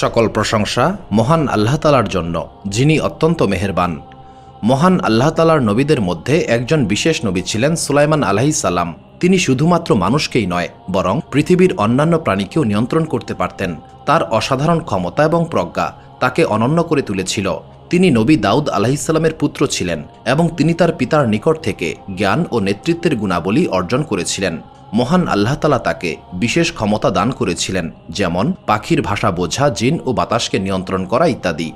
সকল প্রশংসা মহান আল্লাহ তালার জন্য, যিনি অত্যন্ত মেহেরবান। মহান আল্লাহ তালার নবীদের মধ্যে একজন বিশেষ নবী ছিলেন সুলাইমান আলাহি সাল্লাম তিনি শুধুমাত্র মানুষকেই নয়, বরং পৃথিবীর অন্যান্য প্রাণীকেও নিয়ন্ত্রণ করতে পারতেন। তার অসাধারণ ক্ষমতা এবং প্রজ্ঞা তাকে অনন্য করে তুলেছিল। তিনি নবী দাউদ আলাহিসাল্লামের পুত্র ছিলেন এবং তিনি তার পিতার নিকট থেকে জ্ঞান ও নেতৃত্বের গুণাবলী অর্জন করেছিলেন। মহান আল্লাহ তালা তাকে বিশেষ ক্ষমতা দান করেছিলেন, যেমন পাখির ভাষা বোঝা, জিন ও বাতাসকে নিয়ন্ত্রণ করা ইত্যাদি।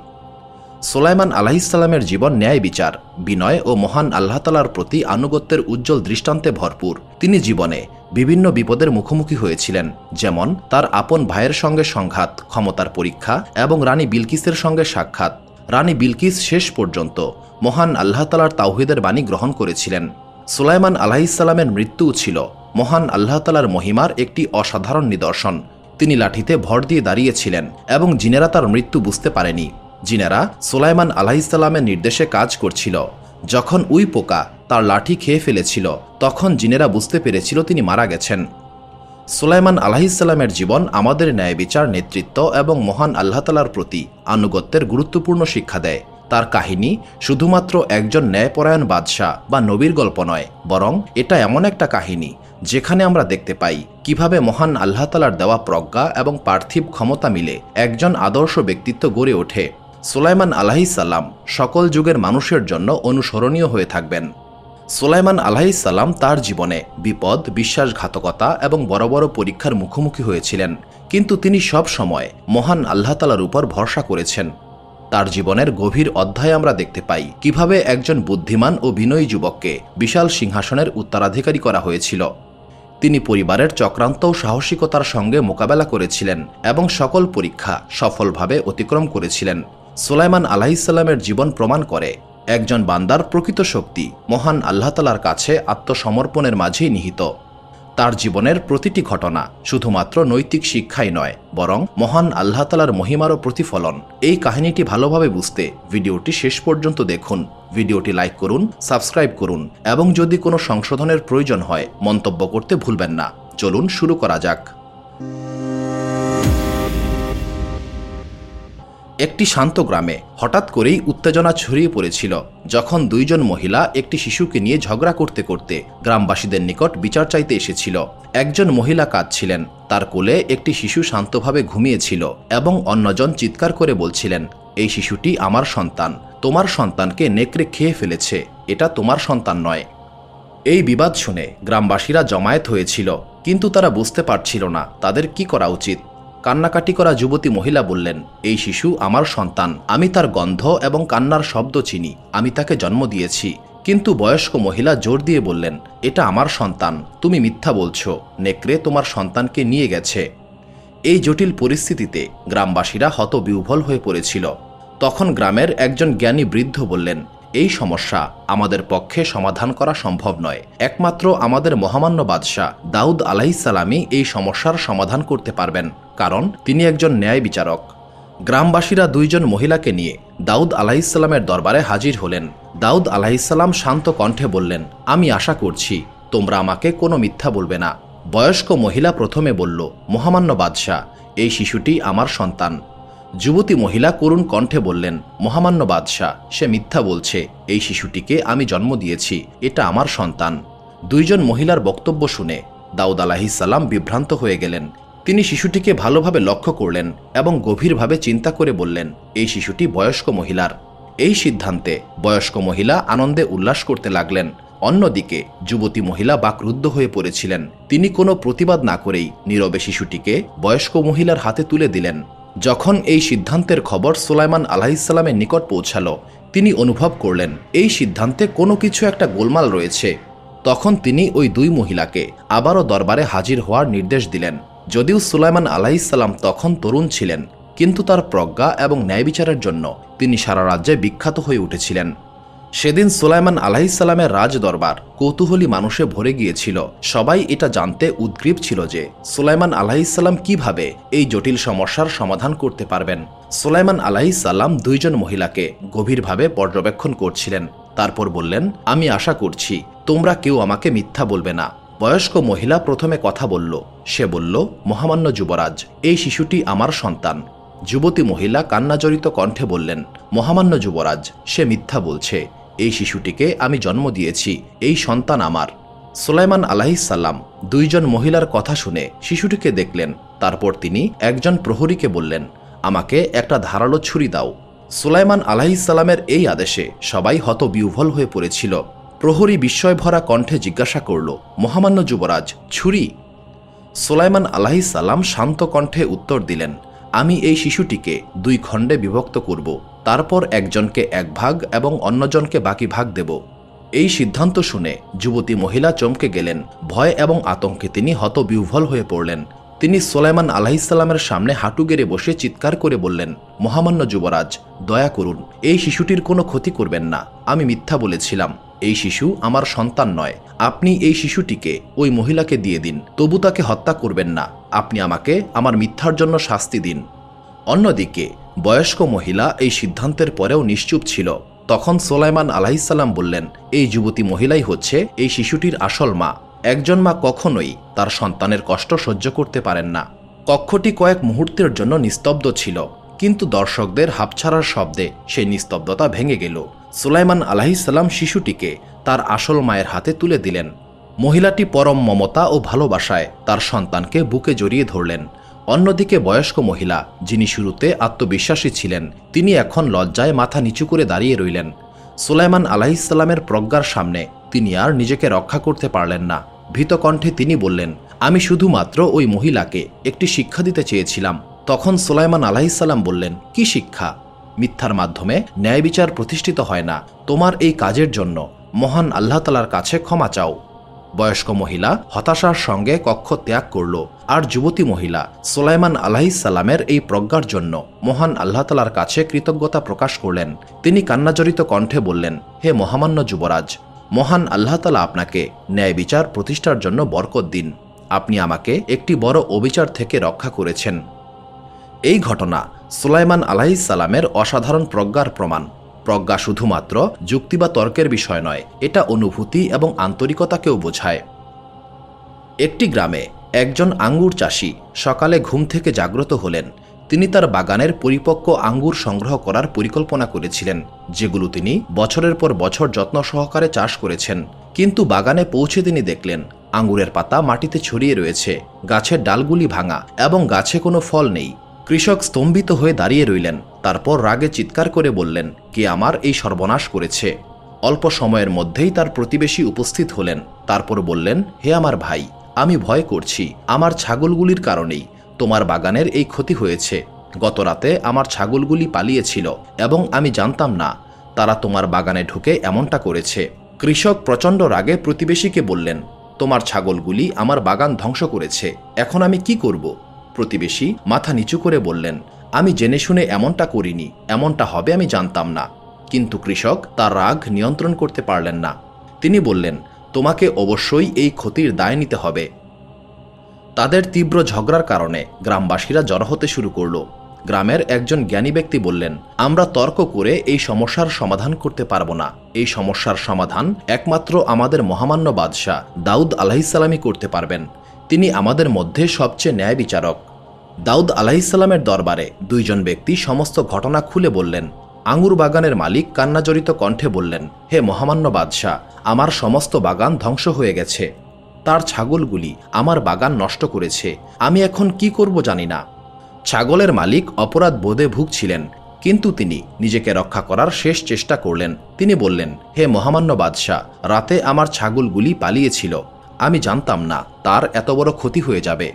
সোলাইমান আলাহিসাল্লামের জীবন ন্যায় বিচার, বিনয় ও মহান আল্লাহ তালার প্রতি আনুগত্যের উজ্জ্বল দৃষ্টান্তে ভরপুর। তিনি জীবনে বিভিন্ন বিপদের মুখোমুখি হয়েছিলেন, যেমন তার আপন ভাইয়ের সঙ্গে সংঘাত, ক্ষমতার পরীক্ষা এবং রানী বিলকিসের সঙ্গে সাক্ষাৎ। রানী বিলকিস শেষ পর্যন্ত মহান আল্লাহ তালার তাওহিদের বাণী গ্রহণ করেছিলেন। সুলাইমান আলাহিসাল্লামের মৃত্যুও ছিল। মহান আল্লাহ তালার মহিমার একটি অসাধারণ নিদর্শন। তিনি লাঠিতে ভর দিয়ে দাঁড়িয়েছিলেন এবং জিনেরা তার মৃত্যু বুঝতে পারেনি। জিনেরা সুলাইমান আলাহিসাল্লামের নির্দেশে কাজ করছিল। যখন উই পোকা তার লাঠি খেয়ে ফেলেছিল, তখন জিনেরা বুঝতে পেরেছিল তিনি মারা গেছেন। সুলাইমান আলাহিসাল্লামের জীবন আমাদের ন্যায় বিচার নেতৃত্ব এবং মহান আল্লাহ তালার প্রতি আনুগত্যের গুরুত্বপূর্ণ শিক্ষা দেয়। তার কাহিনী শুধুমাত্র একজন ন্যায়পরায়ণ বাদশাহ বা নবীর গল্প নয়, বরং এটা এমন একটা কাহিনী যেখানে আমরা দেখতে পাই কীভাবে মহান আল্লাহ তালার দেওয়া প্রজ্ঞা এবং পার্থিব ক্ষমতা মিলে একজন আদর্শ ব্যক্তিত্ব গড়ে ওঠে। সুলাইমান আলাহিসাল্লাম সকল যুগের মানুষের জন্য অনুসরণীয় হয়ে থাকবেন। সুলাইমান আলাহিসাল্লাম তার জীবনে বিপদ, বিশ্বাসঘাতকতা এবং বড় বড় পরীক্ষার মুখোমুখি হয়েছিলেন। কিন্তু তিনি সব সময় মহান আল্লাহ তালার উপর ভরসা করেছেন। তার জীবনের গভীর অধ্যায়ে আমরা দেখতে পাই কীভাবে একজন বুদ্ধিমান ও বিনয়ী যুবককে বিশাল সিংহাসনের উত্তরাধিকারী করা হয়েছিল। তিনি পরিবারের চক্রান্ত ও সাহসিকতার সঙ্গে মোকাবেলা করেছিলেন এবং সকল পরীক্ষা সফলভাবে অতিক্রম করেছিলেন। সুলাইমান আলাহিসাল্লামের জীবন প্রমাণ করে, একজন বান্দার প্রকৃত শক্তি মহান আল্লাহতালার কাছে আত্মসমর্পণের মাঝেই নিহিত। তার জীবনের প্রতিটি ঘটনা শুধুমাত্র নৈতিক শিক্ষাই নয়, বরং মহান আল্লাহ তালার মহিমারও প্রতিফলন। এই কাহিনীটি ভালোভাবে বুঝতে ভিডিওটি শেষ পর্যন্ত দেখুন। ভিডিওটি লাইক করুন, সাবস্ক্রাইব করুন, এবং যদি কোনো সংশোধনের প্রয়োজন হয়, মন্তব্য করতে ভুলবেন না। চলুন শুরু করা যাক। একটি শান্ত গ্রামে হঠাৎ করেই উত্তেজনা ছড়িয়ে পড়েছিল। যখন দুইজন মহিলা একটি শিশুকে নিয়ে ঝগড়া করতে করতে গ্রামবাসীদের নিকট বিচার চাইতে এসেছিল। একজন মহিলা কাঁদছিলেন। তার কোলে একটি শিশু শান্তভাবে ঘুমিয়েছিল এবং অন্যজন চিৎকার করে বলছিলেন, এই শিশুটি আমার সন্তান। তোমার সন্তানকে নেকড়ে খেয়ে ফেলেছে। এটা তোমার সন্তান নয়। এই বিবাদ শুনে গ্রামবাসীরা জমায়েত হয়েছিল, কিন্তু তারা বুঝতে পারছিল না তাদের কি করা উচিত। কান্নাকাটি করা যুবতী মহিলা বললেন, এই শিশু আমার সন্তান। আমি তার গন্ধ এবং কান্নার শব্দ চিনি। আমি তাকে জন্ম দিয়েছি। কিন্তু বয়স্ক মহিলা জোর দিয়ে বললেন, এটা আমার সন্তান। তুমি মিথ্যা বলছো। নেকড়ে তোমার সন্তানকে নিয়ে গেছে। এই জটিল পরিস্থিতিতে গ্রামবাসীরা হতবিহ্বল হয়ে পড়েছিল। তখন গ্রামের একজন জ্ঞানী বৃদ্ধ বললেন এই সমস্যা আমাদের পক্ষে সমাধান করা সম্ভব নয়। একমাত্র আমাদের মহামান্য বাদশাহ দাউদ আলাহিসাল্লামই এই সমস্যার সমাধান করতে পারবেন, কারণ তিনি একজন ন্যায় বিচারক। গ্রামবাসীরা দুইজন মহিলাকে নিয়ে দাউদ আলাহিসাল্লামের দরবারে হাজির হলেন। দাউদ আলাহিসাল্লাম শান্ত কণ্ঠে বললেন, আমি আশা করছি তোমরা আমাকে কোনো মিথ্যা বলবে না। বয়স্ক মহিলা প্রথমে বলল, মহামান্য বাদশাহ, এই শিশুটি আমার সন্তান। যুবতী মহিলা করুণ কণ্ঠে বললেন, মহামান্য বাদশাহ, সে মিথ্যা বলছে। এই শিশুটিকে আমি জন্ম দিয়েছি, এটা আমার সন্তান দুইজন মহিলার বক্তব্য শুনে দাউদ আলাহিসাল্লাম বিভ্রান্ত হয়ে গেলেন। তিনি শিশুটিকে ভালোভাবে লক্ষ্য করলেন এবং গভীরভাবে চিন্তা করে বললেন, এই শিশুটি বয়স্ক মহিলার এই সিদ্ধান্তে বয়স্ক মহিলা আনন্দে উল্লাস করতে লাগলেন। অন্যদিকে যুবতী মহিলা বাকরুদ্ধ হয়ে পড়েছিলেন। তিনি কোনো প্রতিবাদ না করেই নীরবে শিশুটিকে বয়স্ক মহিলার হাতে তুলে দিলেন। যখন এই সিদ্ধান্তের খবর সুলাইমান আলাহিসাল্লামের নিকট পৌঁছালো, তিনি অনুভব করলেন, এই সিদ্ধান্তে কোনো কিছু একটা গোলমাল রয়েছে। তখন তিনি ওই দুই মহিলাকে আবারও দরবারে হাজির হওয়ার নির্দেশ দিলেন। যদিও সুলাইমান আলাহিসাল্লাম তখন তরুণ ছিলেন, কিন্তু তার প্রজ্ঞা এবং ন্যায় বিচারের জন্য তিনি সারা রাজ্যে বিখ্যাত হয়ে উঠেছিলেন। সেদিন সুলাইমান আলাহিসাল্লামের রাজ দরবার কৌতূহলী মানুষে ভরে গিয়েছিল। সবাই এটা জানতে উদ্গ্রীব ছিল যে সুলাইমান আলাহিসাল্লাম কীভাবে এই জটিল সমস্যার সমাধান করতে পারবেন। সুলাইমান আলাহিসাল্লাম দুইজন মহিলাকে গভীরভাবে পর্যবেক্ষণ করছিলেন। তারপর বললেন, আমি আশা করছি তোমরা কেউ আমাকে মিথ্যা বলবে না। বয়স্ক মহিলা প্রথমে কথা বলল। সে বলল, মহামান্য যুবরাজ, এই শিশুটি আমার সন্তান। যুবতী মহিলা কান্নাজড়িত কণ্ঠে বললেন, মহামান্য যুবরাজ, সে মিথ্যা বলছে। এই শিশুটিকে আমি জন্ম দিয়েছি, এই সন্তান আমার। সুলাইমান আলাহিসাল্লাম দুইজন মহিলার কথা শুনে শিশুটিকে দেখলেন। তারপর তিনি একজন প্রহরীকে বললেন, আমাকে একটা ধারালো ছুরি দাও। সুলাইমান আলাহিসাল্লামের এই আদেশে সবাই হত বিহ্বল হয়ে পড়েছিল। প্রহরী বিস্ময়ভরা কণ্ঠে জিজ্ঞাসা করল, মহামান্য যুবরাজ, ছুরি? সুলাইমান আলাহিসাল্লাম শান্ত কণ্ঠে উত্তর দিলেন, আমি এই শিশুটিকে দুই খণ্ডে বিভক্ত করব। তারপর একজনকে এক ভাগ এবং অন্যজনকে বাকি ভাগ দেব। এই সিদ্ধান্ত শুনে যুবতী মহিলা চমকে গেলেন। ভয় এবং আতঙ্কে তিনি হতবিহ্বল হয়ে পড়লেন। তিনি সোলাইমান আলাহিসাল্লামের সামনে হাঁটু গেড়ে বসে চিৎকার করে বললেন, মহামান্য যুবরাজ, দয়া করুন, এই শিশুটির কোনো ক্ষতি করবেন না। আমি মিথ্যা বলেছিলাম। এই শিশু আমার সন্তান নয়। আপনি এই শিশুটিকে, ওই মহিলাকে দিয়ে দিন। তবু তাকে হত্যা করবেন না। আপনি আমাকে আমার মিথ্যার জন্য শাস্তি দিন। অন্যদিকে বয়স্ক মহিলা এই সিদ্ধান্তের পরেও নিশ্চুপ ছিল। তখন সোলাইমান আলাহিসাল্লাম বললেন, এই যুবতী মহিলাই হচ্ছে এই শিশুটির আসল মা। একজন মা কখনোই তার সন্তানের কষ্ট সহ্য করতে পারেন না। কক্ষটি কয়েক মুহূর্তের জন্য নিস্তব্ধ ছিল, কিন্তু দর্শকদের হাপছাড়ার শব্দে সেই নিস্তব্ধতা ভেঙে গেল। সুলাইমান আলাহিসাল্লাম শিশুটিকে তার আসল মায়ের হাতে তুলে দিলেন। মহিলাটি পরম মমতা ও ভালোবাসায় তার সন্তানকে বুকে জড়িয়ে ধরলেন। অন্যদিকে বয়স্ক মহিলা, যিনি শুরুতে আত্মবিশ্বাসী ছিলেন, তিনি এখন লজ্জায় মাথা নিচু করে দাঁড়িয়ে রইলেন। সুলাইমান আলাহিসাল্লামের প্রজ্ঞার সামনে তিনি আর নিজেকে রক্ষা করতে পারলেন না। ভীতকণ্ঠে তিনি বললেন, আমি শুধুমাত্র ওই মহিলাকে একটি শিক্ষা দিতে চেয়েছিলাম। তখন সুলাইমান আলাহিসাল্লাম বললেন, কি শিক্ষা? মিথ্যার মাধ্যমে ন্যায় বিচার প্রতিষ্ঠিত হয় না। তোমার এই কাজের জন্য মহান আল্লাহ তালার কাছে ক্ষমা চাও। বয়স্ক মহিলা হতাশার সঙ্গে কক্ষ ত্যাগ করল আর যুবতী মহিলা সোলাইমান আলাহিসাল্লামের এই প্রজ্ঞার জন্য মহান আল্লাহ তালার কাছে কৃতজ্ঞতা প্রকাশ করলেন। তিনি কান্নাজড়িত কণ্ঠে বললেন, হে মহামান্য যুবরাজ, মহান আল্লাহ তালা আপনাকে ন্যায় বিচার প্রতিষ্ঠার জন্য বরকত দিন। আপনি আমাকে একটি বড় অবিচার থেকে রক্ষা করেছেন। এই ঘটনা সুলাইমান আলাহিসাল্লামের অসাধারণ প্রজ্ঞার প্রমাণ। প্রজ্ঞা শুধুমাত্র যুক্তি বা তর্কের বিষয় নয়, এটা অনুভূতি এবং আন্তরিকতাকেও বোঝায়। একটি গ্রামে একজন আঙ্গুর চাষি সকালে ঘুম থেকে জাগ্রত হলেন। তিনি তার বাগানের পরিপক্ক আঙ্গুর সংগ্রহ করার পরিকল্পনা করেছিলেন, যেগুলো তিনি বছরের পর বছর যত্ন সহকারে চাষ করেছেন। কিন্তু বাগানে পৌঁছে তিনি দেখলেন, আঙ্গুরের পাতা মাটিতে ছড়িয়ে রয়েছে, গাছের ডালগুলি ভাঙা এবং গাছে কোনো ফল নেই। কৃষক স্তম্ভিত হয়ে দাঁড়িয়ে রইলেন, তারপর রাগে চিৎকার করে বললেন, কে আমার এই সর্বনাশ করেছে? অল্প সময়ের মধ্যেই তার প্রতিবেশী উপস্থিত হলেন, তারপর বললেন, হে আমার ভাই, আমি ভয় করছি, আমার ছাগলগুলির কারণেই, তোমার বাগানের এই ক্ষতি হয়েছে। গত রাতে আমার ছাগলগুলি পালিয়েছিল এবং আমি জানতাম না, তারা তোমার বাগানে ঢুকে এমনটা করেছে। কৃষক প্রচণ্ড রাগে প্রতিবেশীকে বললেন, তোমার ছাগলগুলি আমার বাগান ধ্বংস করেছে, এখন আমি কি করব? প্রতিবেশী মাথা নিচু করে বললেন, আমি জেনে শুনে এমনটা করিনি, এমনটা হবে আমি জানতাম না। কিন্তু কৃষক তার রাগ নিয়ন্ত্রণ করতে পারলেন না। তিনি বললেন, তোমাকে অবশ্যই এই ক্ষতির দায় নিতে হবে। তাদের তীব্র ঝগড়ার কারণে গ্রামবাসীরা জড়ো হতে শুরু করল। গ্রামের একজন জ্ঞানী ব্যক্তি বললেন, আমরা তর্ক করে এই সমস্যার সমাধান করতে পারব না। এই সমস্যার সমাধান একমাত্র আমাদের মহামান্য বাদশাহ দাউদ আলাহিসাল্লামই করতে পারবেন। তিনি আমাদের মধ্যে সবচেয়ে ন্যায় বিচারক। দাউদ আলাহিসাল্লামের দরবারে দুইজন ব্যক্তি সমস্ত ঘটনা খুলে বললেন। আঙুর বাগানের মালিক কান্নাজড়িত কণ্ঠে বললেন, হে মহামান্য বাদশাহ, আমার সমস্ত বাগান ধ্বংস হয়ে গেছে। তার ছাগলগুলি আমার বাগান নষ্ট করেছে। আমি এখন কি করব জানি না। ছাগলের মালিক অপরাধ বোধে ভুগছিলেন, কিন্তু তিনি নিজেকে রক্ষা করার শেষ চেষ্টা করলেন। তিনি বললেন, হে মহামান্য বাদশাহ, রাতে আমার ছাগলগুলি পালিয়েছিল। আমি জানতাম না তার এত বড় ক্ষতি হয়ে যাবে।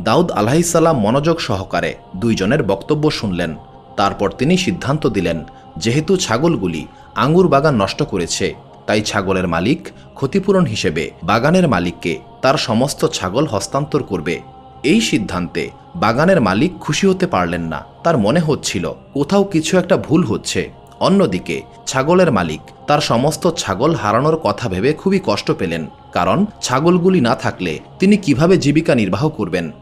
দাউদ আলাহিসাল্লাম মনোযোগ সহকারে দুইজনের বক্তব্য শুনলেন। তারপর তিনি সিদ্ধান্ত দিলেন, যেহেতু ছাগলগুলি আঙুর বাগান নষ্ট করেছে, তাই ছাগলের মালিক ক্ষতিপূরণ হিসেবে বাগানের মালিককে তার সমস্ত ছাগল হস্তান্তর করবে। এই সিদ্ধান্তে বাগানের মালিক খুশি হতে পারলেন না। তার মনে হচ্ছিল, কোথাও কিছু একটা ভুল হচ্ছে। অন্যদিকে, ছাগলের মালিক তার সমস্ত ছাগল হারানোর কথা ভেবে খুবই কষ্ট পেলেন, কারণ ছাগলগুলি না থাকলে তিনি কীভাবে জীবিকা নির্বাহ করবেন?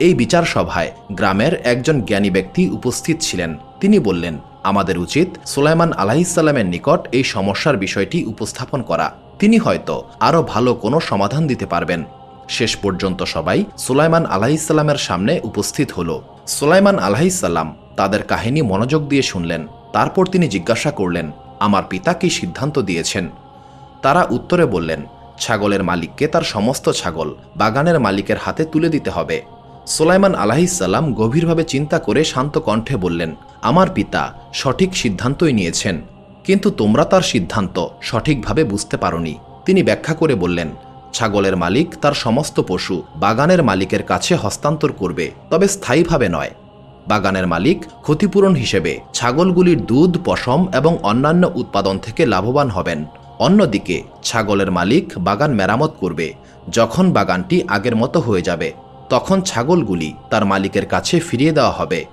এই বিচার সভায় গ্রামের একজন জ্ঞানী ব্যক্তি উপস্থিত ছিলেন। তিনি বললেন, আমাদের উচিত সুলাইমান আলাহিসাল্লামের নিকট এই সমস্যার বিষয়টি উপস্থাপন করা। তিনি হয়তো আরও ভালো কোনো সমাধান দিতে পারবেন। শেষ পর্যন্ত সবাই সুলাইমান আলাহিসাল্লামের সামনে উপস্থিত হল। সুলাইমান আলাহিসাল্লাম তাদের কাহিনী মনোযোগ দিয়ে শুনলেন। তারপর তিনি জিজ্ঞাসা করলেন, আমার পিতা কি সিদ্ধান্ত দিয়েছেন? তারা উত্তরে বললেন, ছাগলের মালিককে তার সমস্ত ছাগল বাগানের মালিকের হাতে তুলে দিতে হবে। সোলাইমান আলাহিসাল্লাম গভীরভাবে চিন্তা করে শান্ত কণ্ঠে বললেন, আমার পিতা সঠিক সিদ্ধান্তই নিয়েছেন, কিন্তু তোমরা তার সিদ্ধান্ত সঠিকভাবে বুঝতে পারোনি। তিনি ব্যাখ্যা করে বললেন, ছাগলের মালিক তার সমস্ত পশু বাগানের মালিকের কাছে হস্তান্তর করবে, তবে স্থায়ীভাবে নয়। বাগানের মালিক, ক্ষতিপূরণ হিসেবে ছাগলগুলির দুধ, পশম এবং অন্যান্য উৎপাদন থেকে লাভবান হবেন। অন্যদিকে, ছাগলের মালিক বাগান মেরামত করবে। যখন বাগানটি আগের মতো হয়ে যাবে, তখন ছাগলগুলি তার মালিকের কাছে ফিরিয়ে দেওয়া হবে।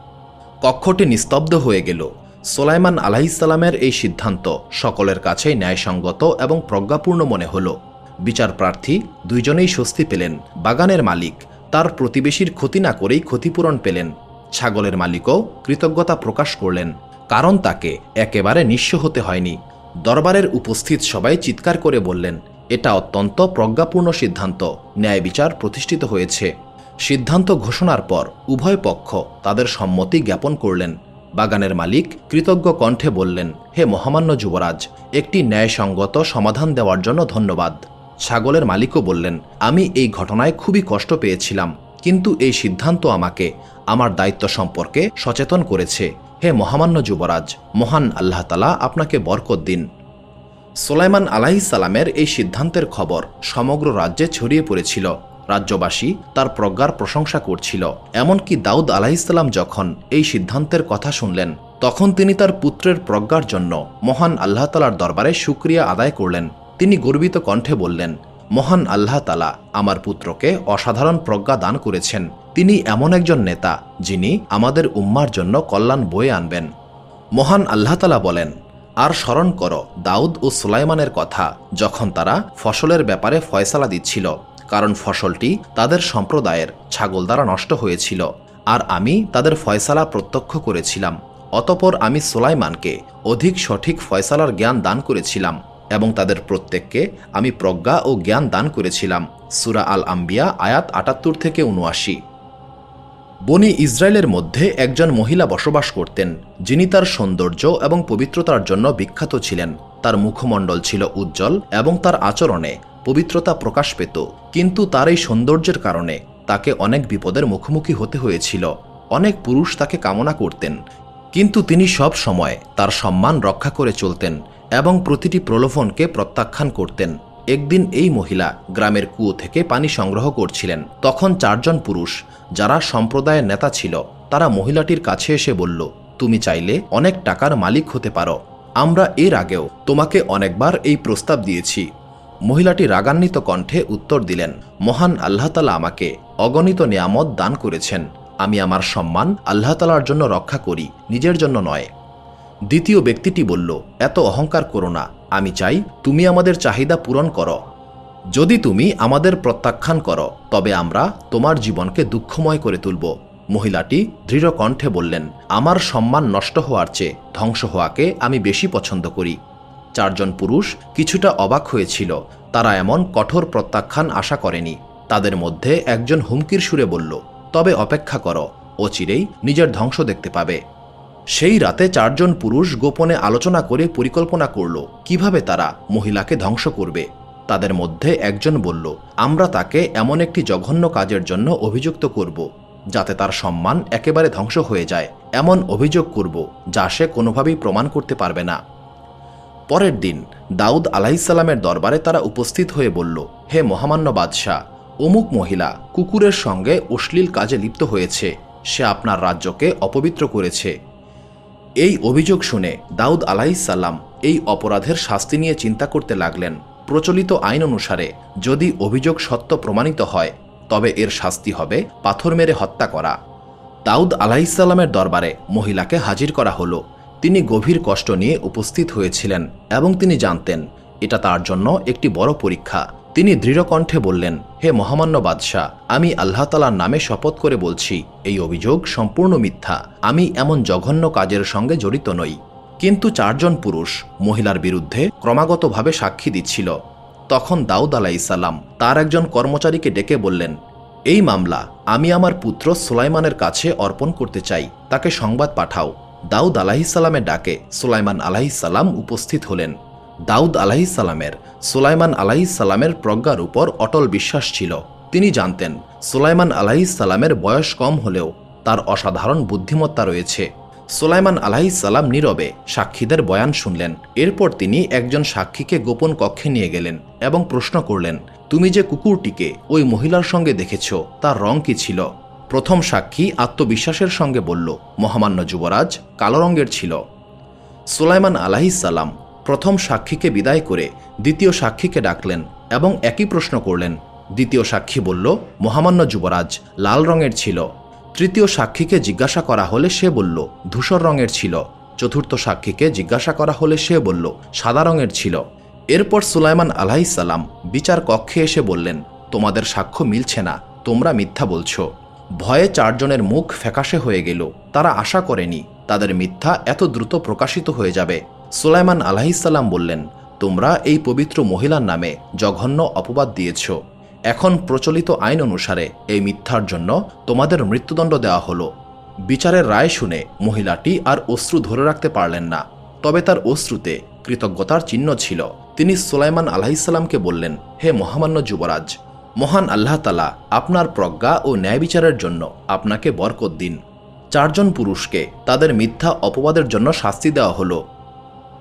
কক্ষটি নিস্তব্ধ হয়ে গেল। সোলাইমান আলাহিসাল্লামের এই সিদ্ধান্ত সকলের কাছেই ন্যায়সঙ্গত এবং প্রজ্ঞাপূর্ণ মনে হল। বিচার প্রার্থী দুইজনেই স্বস্তি পেলেন। বাগানের মালিক তার প্রতিবেশীর ক্ষতি না করেই ক্ষতিপূরণ পেলেন। ছাগলের মালিকও কৃতজ্ঞতা প্রকাশ করলেন, কারণ তাকে একেবারে নিঃস্ব হতে হয়নি। দরবারের উপস্থিত সবাই চিৎকার করে বললেন, এটা অত্যন্ত প্রজ্ঞাপূর্ণ সিদ্ধান্ত, ন্যায় বিচার প্রতিষ্ঠিত হয়েছে। সিদ্ধান্ত ঘোষণার পর উভয় পক্ষ তাদের সম্মতি জ্ঞাপন করলেন। বাগানের মালিক কৃতজ্ঞ কণ্ঠে বললেন, হে মহামান্য যুবরাজ, একটি ন্যায়সঙ্গত সমাধান দেওয়ার জন্য ধন্যবাদ। ছাগলের মালিকও বললেন, আমি এই ঘটনায় খুবই কষ্ট পেয়েছিলাম, কিন্তু এই সিদ্ধান্ত আমাকে আমার দায়িত্ব সম্পর্কে সচেতন করেছে। হে মহামান্য যুবরাজ, মহান আল্লাহ তালা আপনাকে বরকত দিন। সোলাইমান আলাহিসাল্লামের এই সিদ্ধান্তের খবর সমগ্র রাজ্যে ছড়িয়ে পড়েছিল। রাজ্যবাসী তার প্রজ্ঞার প্রশংসা করছিল। এমনকি দাউদ আলাহিসাল্লাম যখন এই সিদ্ধান্তের কথা শুনলেন, তখন তিনি তার পুত্রের প্রজ্ঞার জন্য মহান আল্লাহতালার দরবারে সুক্রিয়া আদায় করলেন। তিনি গর্বিত কণ্ঠে বললেন মহান আল্লাহ তালা আমার পুত্রকে অসাধারণ প্রজ্ঞা দান করেছেন। তিনি এমন একজন নেতা, যিনি আমাদের উম্মার জন্য কল্যাণ বয়ে আনবেন। মহান আল্লাহ তালা বলেন, আর স্মরণ করো দাউদ ও সুলাইমানের কথা, যখন তারা ফসলের ব্যাপারে ফয়সালা দিচ্ছিল, কারণ ফসলটি তাদের সম্প্রদায়ের ছাগল দ্বারা নষ্ট হয়েছিল, আর আমি তাদের ফয়সালা প্রত্যক্ষ করেছিলাম, অতপর আমি সোলাইমানকে অধিক সঠিক ফয়সালার জ্ঞান দান করেছিলাম। এবং তাদের প্রত্যেককে আমি প্রজ্ঞা ও জ্ঞান দান করেছিলাম। সুরা আল আম্বিয়া আয়াত আটাত্তর থেকে উনআশি বনি ইসরায়েলের মধ্যে একজন মহিলা বসবাস করতেন, যিনি তার সৌন্দর্য এবং পবিত্রতার জন্য বিখ্যাত ছিলেন। তার মুখমণ্ডল ছিল উজ্জ্বল এবং তার আচরণে পবিত্রতা প্রকাশ পেত, কিন্তু তার এই সৌন্দর্যের কারণে তাকে অনেক বিপদের মুখোমুখি হতে হয়েছিল। অনেক পুরুষ তাকে কামনা করতেন, কিন্তু তিনি সব সময় তার সম্মান রক্ষা করে চলতেন এবং প্রতিটি প্রলোভনকে প্রত্যাখ্যান করতেন। একদিন এই মহিলা গ্রামের কুয়ো থেকে পানি সংগ্রহ করছিলেন। তখন চারজন পুরুষ, যারা সম্প্রদায়ের নেতা ছিল, তারা মহিলাটির কাছে এসে বলল, তুমি চাইলে অনেক টাকার মালিক হতে পারো। আমরা এর আগেও তোমাকে অনেকবার এই প্রস্তাব দিয়েছি। মহিলাটি রাগান্বিত কণ্ঠে উত্তর দিলেন, মহান আল্লাহতালা আমাকে অগণিত নিয়ামত দান করেছেন। আমি আমার সম্মান আল্লাহতালার জন্য রক্ষা করি, নিজের জন্য নয়। দ্বিতীয় ব্যক্তিটি বলল, এত অহংকার করো না। আমি চাই তুমি আমাদের চাহিদা পূরণ করো। যদি তুমি আমাদের প্রত্যাখ্যান করো, তবে আমরা তোমার জীবনকে দুঃখময় করে তুলব। মহিলাটি দৃঢ় কণ্ঠে বললেন, আমার সম্মান নষ্ট হওয়ার চেয়ে ধ্বংস হওয়াকে আমি বেশি পছন্দ করি। চারজন পুরুষ কিছুটা অবাক হয়েছিল। তারা এমন কঠোর প্রত্যাখ্যান আশা করেনি। তাদের মধ্যে একজন হুমকির সুরে বলল, তবে অপেক্ষা করো। অচিরেই নিজের ধ্বংস দেখতে পাবে। সেই রাতে চারজন পুরুষ গোপনে আলোচনা করে পরিকল্পনা করল, কীভাবে তারা মহিলাকে ধ্বংস করবে। তাদের মধ্যে একজন বলল, আমরা তাকে এমন একটি জঘন্য কাজের জন্য অভিযুক্ত করব, যাতে তার সম্মান একেবারে ধ্বংস হয়ে যায়। এমন অভিযোগ করব, যা সে কোনোভাবেই প্রমাণ করতে পারবে না। পরের দিন দাউদ আলাহিসাল্লামের দরবারে তারা উপস্থিত হয়ে বলল, হে মহামান্য বাদশাহ, অমুক মহিলা কুকুরের সঙ্গে অশ্লীল কাজে লিপ্ত হয়েছে। সে আপনার রাজ্যকে অপবিত্র করেছে। এই অভিযোগ শুনে দাউদ আলাহিসাল্লাম এই অপরাধের শাস্তি নিয়ে চিন্তা করতে লাগলেন। প্রচলিত আইন অনুসারে যদি অভিযোগ সত্য প্রমাণিত হয়, তবে এর শাস্তি হবে পাথর মেরে হত্যা করা। দাউদ আলাহিসাল্লামের দরবারে মহিলাকে হাজির করা হলো। তিনি গভীর কষ্ট নিয়ে উপস্থিত হয়েছিলেন এবং তিনি জানতেন, এটা তার জন্য একটি বড় পরীক্ষা। তিনি দৃঢ় কণ্ঠে বললেন, হে মহামান্য বাদশাহ, আমি আল্লাহ তালার নামে শপথ করে বলছি, এই অভিযোগ সম্পূর্ণ মিথ্যা। আমি এমন জঘন্য কাজের সঙ্গে জড়িত নই। কিন্তু চারজন পুরুষ মহিলার বিরুদ্ধে ক্রমাগতভাবে সাক্ষী দিচ্ছিল। তখন দাউদ আলাইসাল্লাম তার একজন কর্মচারীকে ডেকে বললেন, এই মামলা আমি আমার পুত্র সুলাইমানের কাছে অর্পণ করতে চাই, তাকে সংবাদ পাঠাও। দাউদ আলাহিসাল্লামের ডাকে সুলাইমান আলাহিসাল্লাম উপস্থিত হলেন। দাউদ আলাহিসাল্লামের সুলাইমান আলাহিসাল্লামের প্রজ্ঞার উপর অটল বিশ্বাস ছিল। তিনি জানতেন, সুলাইমান আলাহিসাল্লামের বয়স কম হলেও তার অসাধারণ বুদ্ধিমত্তা রয়েছে। সুলাইমান আলাহিসাল্লাম নীরবে সাক্ষীদের বয়ান শুনলেন। এরপর তিনি একজন সাক্ষীকে গোপন কক্ষে নিয়ে গেলেন এবং প্রশ্ন করলেন, তুমি যে কুকুরটিকে ওই মহিলার সঙ্গে দেখেছ, তার রং কি ছিল? প্রথম সাক্ষী আত্মবিশ্বাসের সঙ্গে বলল, মহামান্য যুবরাজ, কালো রঙের ছিল। সুলাইমান আলাহিসাল্লাম প্রথম সাক্ষীকে বিদায় করে দ্বিতীয় সাক্ষীকে ডাকলেন এবং একই প্রশ্ন করলেন। দ্বিতীয় সাক্ষী বলল, মহামান্য যুবরাজ, লাল রঙের ছিল। তৃতীয় সাক্ষীকে জিজ্ঞাসা করা হলে সে বলল, ধূসর রঙের ছিল। চতুর্থ সাক্ষীকে জিজ্ঞাসা করা হলে সে বলল, সাদা রঙের ছিল। এরপর সুলাইমান আলাহিসাল্লাম বিচার কক্ষে এসে বললেন, তোমাদের সাক্ষ্য মিলছে না, তোমরা মিথ্যা বলছো। ভয়ে চারজনের মুখ ফ্যাকাশে হয়ে গেল। তারা আশা করেনি, তাদের মিথ্যা এত দ্রুত প্রকাশিত হয়ে যাবে। সুলাইমান আলাহিসাল্লাম বললেন, তোমরা এই পবিত্র মহিলার নামে জঘন্য অপবাদ দিয়েছ। এখন প্রচলিত আইন অনুসারে এই মিথ্যার জন্য তোমাদের মৃত্যুদণ্ড দেওয়া হলো। বিচারের রায় শুনে মহিলাটি আর অশ্রু ধরে রাখতে পারলেন না। তবে তার অশ্রুতে কৃতজ্ঞতার চিহ্ন ছিল। তিনি সুলাইমান আলাহিসাল্লামকে বললেন, হে মহামান্য যুবরাজ, মহান আল্লাহ তালা আপনার প্রজ্ঞা ও ন্যায় বিচারের জন্য আপনাকে বরকত দিন। চারজন পুরুষকে তাদের মিথ্যা অপবাদের জন্য শাস্তি দেওয়া হলো।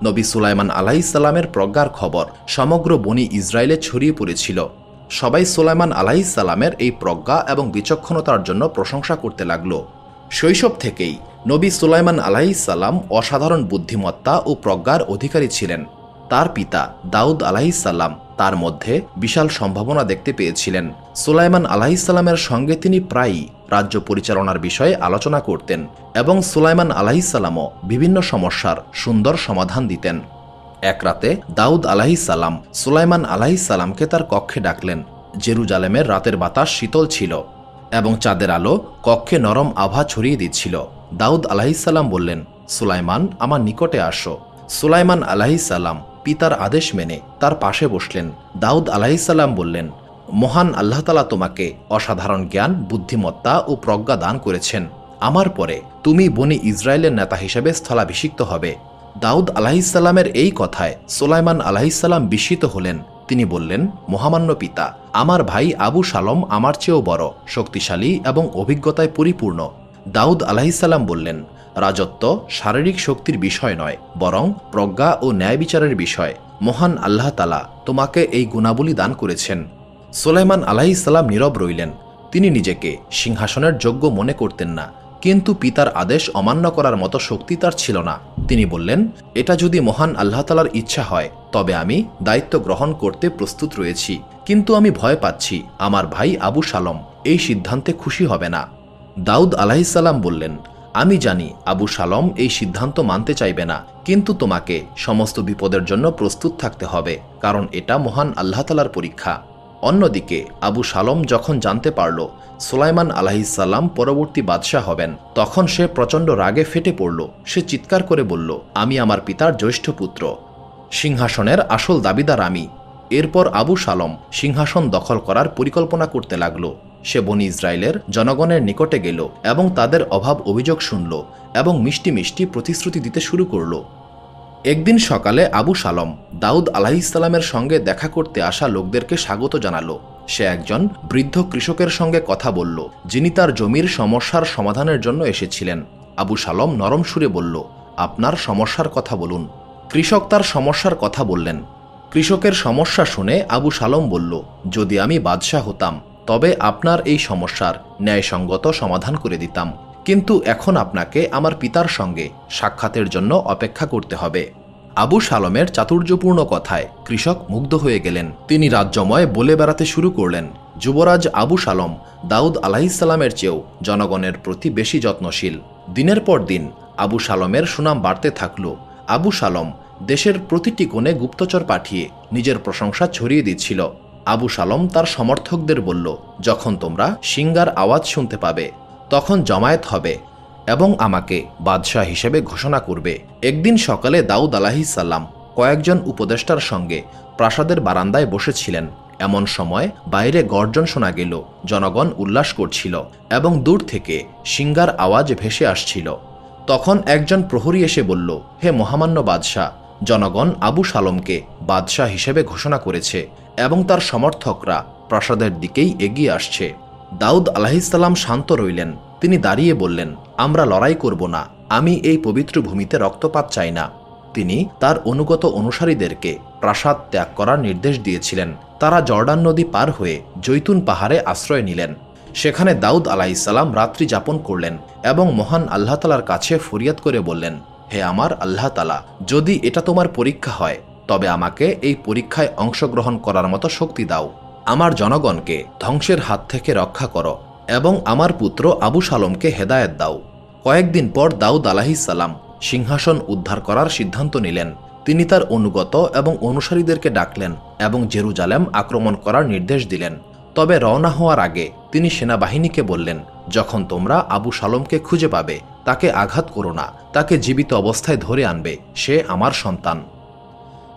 নবী সুলাইমান আলাহিসাল্লামের প্রজ্ঞার খবর সমগ্র বনি ইসরায়েলে ছড়িয়ে পড়েছিল। সবাই সুলাইমান আলাহিসাল্লামের এই প্রজ্ঞা এবং বিচক্ষণতার জন্য প্রশংসা করতে লাগল। শৈশব থেকেই নবী সুলাইমান আলাহিসাল্লাম অসাধারণ বুদ্ধিমত্তা ও প্রজ্ঞার অধিকারী ছিলেন। তার পিতা দাউদ আলাহিসাল্লাম তার মধ্যে বিশাল সম্ভাবনা দেখতে পেয়েছিলেন। সুলাইমান আলাহিসাল্লামের সঙ্গে তিনি প্রায়ই রাজ্য পরিচালনার বিষয়ে আলোচনা করতেন এবং সুলাইমান আলাহিসাল্লামও বিভিন্ন সমস্যার সুন্দর সমাধান দিতেন। এক রাতে দাউদ আলাহিসাল্লাম সুলাইমান আলাহিসাল্লামকে তার কক্ষে ডাকলেন। জেরুজালেমের রাতের বাতাস শীতল ছিল এবং চাঁদের আলো কক্ষে নরম আভা ছড়িয়ে দিচ্ছিল। দাউদ আলাহিসাল্লাম বললেন, সুলাইমান, আমার নিকটে আসো। সুলাইমান আলাহিসাল্লাম পিতার আদেশ মেনে তার পাশে বসলেন। দাউদ আলাহিসাল্লাম বললেন মহান আল্লাহ তালা তোমাকে অসাধারণ জ্ঞান, বুদ্ধিমত্তা ও প্রজ্ঞা দান করেছেন। আমার পরে তুমি বনি ইসরায়েলের নেতা হিসেবে স্থলাভিষিক্ত হবে। দাউদ আলাহিসাল্লামের এই কথায় সোলাইমান আলাহিসাল্লাম বিস্মিত হলেন। তিনি বললেন, মহামান্য পিতা, আমার ভাই আবু সালম আমার চেয়েও বড়, শক্তিশালী এবং অভিজ্ঞতায় পরিপূর্ণ। দাউদ আলাহিসাল্লাম বললেন, রাজত্ব শারীরিক শক্তির বিষয় নয়, বরং প্রজ্ঞা ও ন্যায় বিচারের বিষয়। মহান আল্লাহ তালা তোমাকে এই গুণাবলী দান করেছেন। সোলাইমান আলাহিসাল্লাম নীরব রইলেন। তিনি নিজেকে সিংহাসনের যোগ্য মনে করতেন না, কিন্তু পিতার আদেশ অমান্য করার মতো শক্তি তার ছিল না। তিনি বললেন, এটা যদি মহান আল্লাহ তালার ইচ্ছা হয়, তবে আমি দায়িত্ব গ্রহণ করতে প্রস্তুত রয়েছি, কিন্তু আমি ভয় পাচ্ছি, আমার ভাই আবু সালম এই সিদ্ধান্তে খুশি হবে না। দাউদ আলাহিসাল্লাম বললেন, আমি জানি আবু সালম এই সিদ্ধান্ত মানতে চাইবে না, কিন্তু তোমাকে সমস্ত বিপদের জন্য প্রস্তুত থাকতে হবে, কারণ এটা মহান আল্লাহ তালার পরীক্ষা। অন্যদিকে, আবু সালম যখন জানতে পারল সুলাইমান আলাহিসাল্লাম পরবর্তী বাদশাহ হবেন, তখন সে প্রচণ্ড রাগে ফেটে পড়ল। সে চিৎকার করে বলল, আমি আমার পিতার জ্যৈষ্ঠ পুত্র। সিংহাসনের আসল দাবিদার আমি। এরপর আবু সালম সিংহাসন দখল করার পরিকল্পনা করতে লাগল। সে বনি ইসরায়েলের জনগণের নিকটে গেল এবং তাদের অভাব অভিযোগ শুনল এবং মিষ্টি মিষ্টি প্রতিশ্রুতি দিতে শুরু করল। একদিন সকালে আবু সালম দাউদ আলাহিসাল্লামের সঙ্গে দেখা করতে আসা লোকদেরকে স্বাগত জানালো। সে একজন বৃদ্ধ কৃষকের সঙ্গে কথা বলল, যিনি তার জমির সমস্যার সমাধানের জন্য এসেছিলেন। আবু সালম নরম সুরে বলল, আপনার সমস্যার কথা বলুন। কৃষক তার সমস্যার কথা বললেন। কৃষকের সমস্যা শুনে আবু সালম বলল, যদি আমি বাদশাহ হতাম, তবে আপনার এই সমস্যার ন্যায়সঙ্গত সমাধান করে দিতাম। কিন্তু এখন আপনাকে আমার পিতার সঙ্গে সাক্ষাতের জন্য অপেক্ষা করতে হবে। আবু সালমের চাতুর্যপূর্ণ কথায় কৃষক মুগ্ধ হয়ে গেলেন। তিনি রাজ্যময় বলে বেড়াতে শুরু করলেন। যুবরাজ আবু সালম দাউদ আলাহিসাল্লামের চেয়েও জনগণের প্রতি বেশি যত্নশীল। দিনের পর দিন আবু সালমের সুনাম বাড়তে থাকল। আবু সালম দেশের প্রতিটি কোণে গুপ্তচর পাঠিয়ে নিজের প্রশংসা ছড়িয়ে দিচ্ছিল। আবু সালম তার সমর্থকদের বলল, যখন তোমরা সিঙ্গার আওয়াজ শুনতে পাবে তখন জমায়েত হবে এবং আমাকে বাদশাহ হিসেবে ঘোষণা করবে। একদিন সকালে দাউদ আলাহিসাল্লাম কয়েকজন উপদেষ্টার সঙ্গে প্রাসাদের বারান্দায় বসেছিলেন। এমন সময় বাইরে গর্জন শোনা গেল, জনগণ উল্লাস করছিল এবং দূর থেকে সিঙ্গার আওয়াজ ভেসে আসছিল। তখন একজন প্রহরী এসে বলল, হে মহামান্য বাদশাহ, জনগণ আবু সালমকে বাদশাহ হিসেবে ঘোষণা করেছে এবং তার সমর্থকরা প্রাসাদের দিকেই এগিয়ে আসছে। দাউদ আলাহিসাল্লাম শান্ত রইলেন। তিনি দাঁড়িয়ে বললেন, আমরা লড়াই করব না। আমি এই পবিত্র ভূমিতে রক্তপাত চাই না। তিনি তার অনুগত অনুসারীদেরকে প্রাসাদ ত্যাগ করার নির্দেশ দিয়েছিলেন। তারা জর্ডান নদী পার হয়ে জৈতুন পাহাড়ে আশ্রয় নিলেন। সেখানে দাউদ আলাইসাল্লাম রাত্রি যাপন করলেন এবং মহান আল্লাহ তালার কাছে ফরিয়াদ করে বললেন, হে আমার আল্লাহ তালা যদি এটা তোমার পরীক্ষা হয়, তবে আমাকে এই পরীক্ষায় অংশগ্রহণ করার মতো শক্তি দাও। আমার জনগণকে ধ্বংসের হাত থেকে রক্ষা করো এবং আমার পুত্র আবু সালমকে হেদায়েত দাও। কয়েকদিন পর দাউদ আলাহিসাল্লাম সিংহাসন উদ্ধার করার সিদ্ধান্ত নিলেন। তিনি তার অনুগত এবং অনুসারীদেরকে ডাকলেন এবং জেরুজালেম আক্রমণ করার নির্দেশ দিলেন। তবে রওনা হওয়ার আগে তিনি সেনাবাহিনীকে বললেন, যখন তোমরা আবু সালমকে খুঁজে পাবে, তাকে আঘাত করো না। তাকে জীবিত অবস্থায় ধরে আনবে। সে আমার সন্তান।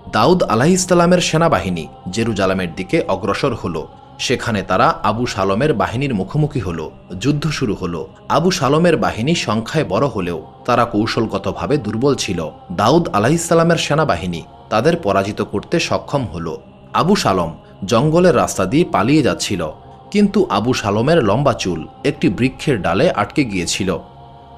দাউদ আলাহিসাল্লামের সেনাবাহিনী জেরুজালামের দিকে অগ্রসর হল। সেখানে তারা আবু সালমের বাহিনীর মুখোমুখি হল। যুদ্ধ শুরু হল। আবু সালমের বাহিনী সংখ্যায় বড় হলেও তারা কৌশলগতভাবে দুর্বল ছিল। দাউদ আলাহিসাল্লামের সেনাবাহিনী তাদের পরাজিত করতে সক্ষম হল। আবু সালম জঙ্গলের রাস্তা দিয়ে পালিয়ে যাচ্ছিল। কিন্তু আবু সালমের লম্বা চুল একটি বৃক্ষের ডালে আটকে গিয়েছিল।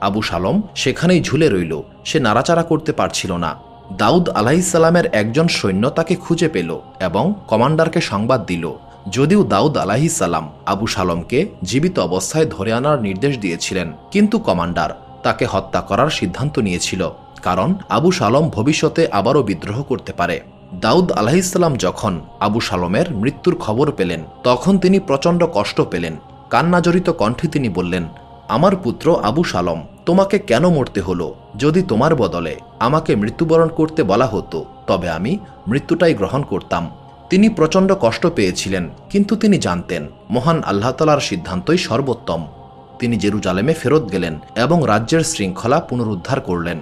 আবু সালম সেখানেই ঝুলে রইল। সে নাড়াচাড়া করতে পারছিল না। দাউদ আলাহিসাল্লামের একজন সৈন্য তাকে খুঁজে পেল এবং কমান্ডারকে সংবাদ দিল। যদিও দাউদ আলাহিসাল্লাম আবু সালমকে জীবিত অবস্থায় ধরে আনার নির্দেশ দিয়েছিলেন, কিন্তু কমান্ডার তাকে হত্যা করার সিদ্ধান্ত নিয়েছিল, কারণ আবু সালম ভবিষ্যতে আবারও বিদ্রোহ করতে পারে। দাউদ আলাহিসাল্লাম যখন আবু সালমের মৃত্যুর খবর পেলেন, তখন তিনি প্রচণ্ড কষ্ট পেলেন। কান্নাজড়িত কণ্ঠে তিনি বললেন আমার পুত্র আবু সালম, তোমাকে কেন মরতে হলো? যদি তোমার বদলে আমাকে মৃত্যুবরণ করতে বলা হতো, তবে আমি মৃত্যুটাই গ্রহণ করতাম। তিনি প্রচণ্ড কষ্ট পেয়েছিলেন, কিন্তু তিনি জানতেন, মহান আল্লাহ তালার সিদ্ধান্তই সর্বোত্তম। তিনি জেরুজালেমে ফেরত গেলেন এবং রাজ্যের শৃঙ্খলা পুনরুদ্ধার করলেন।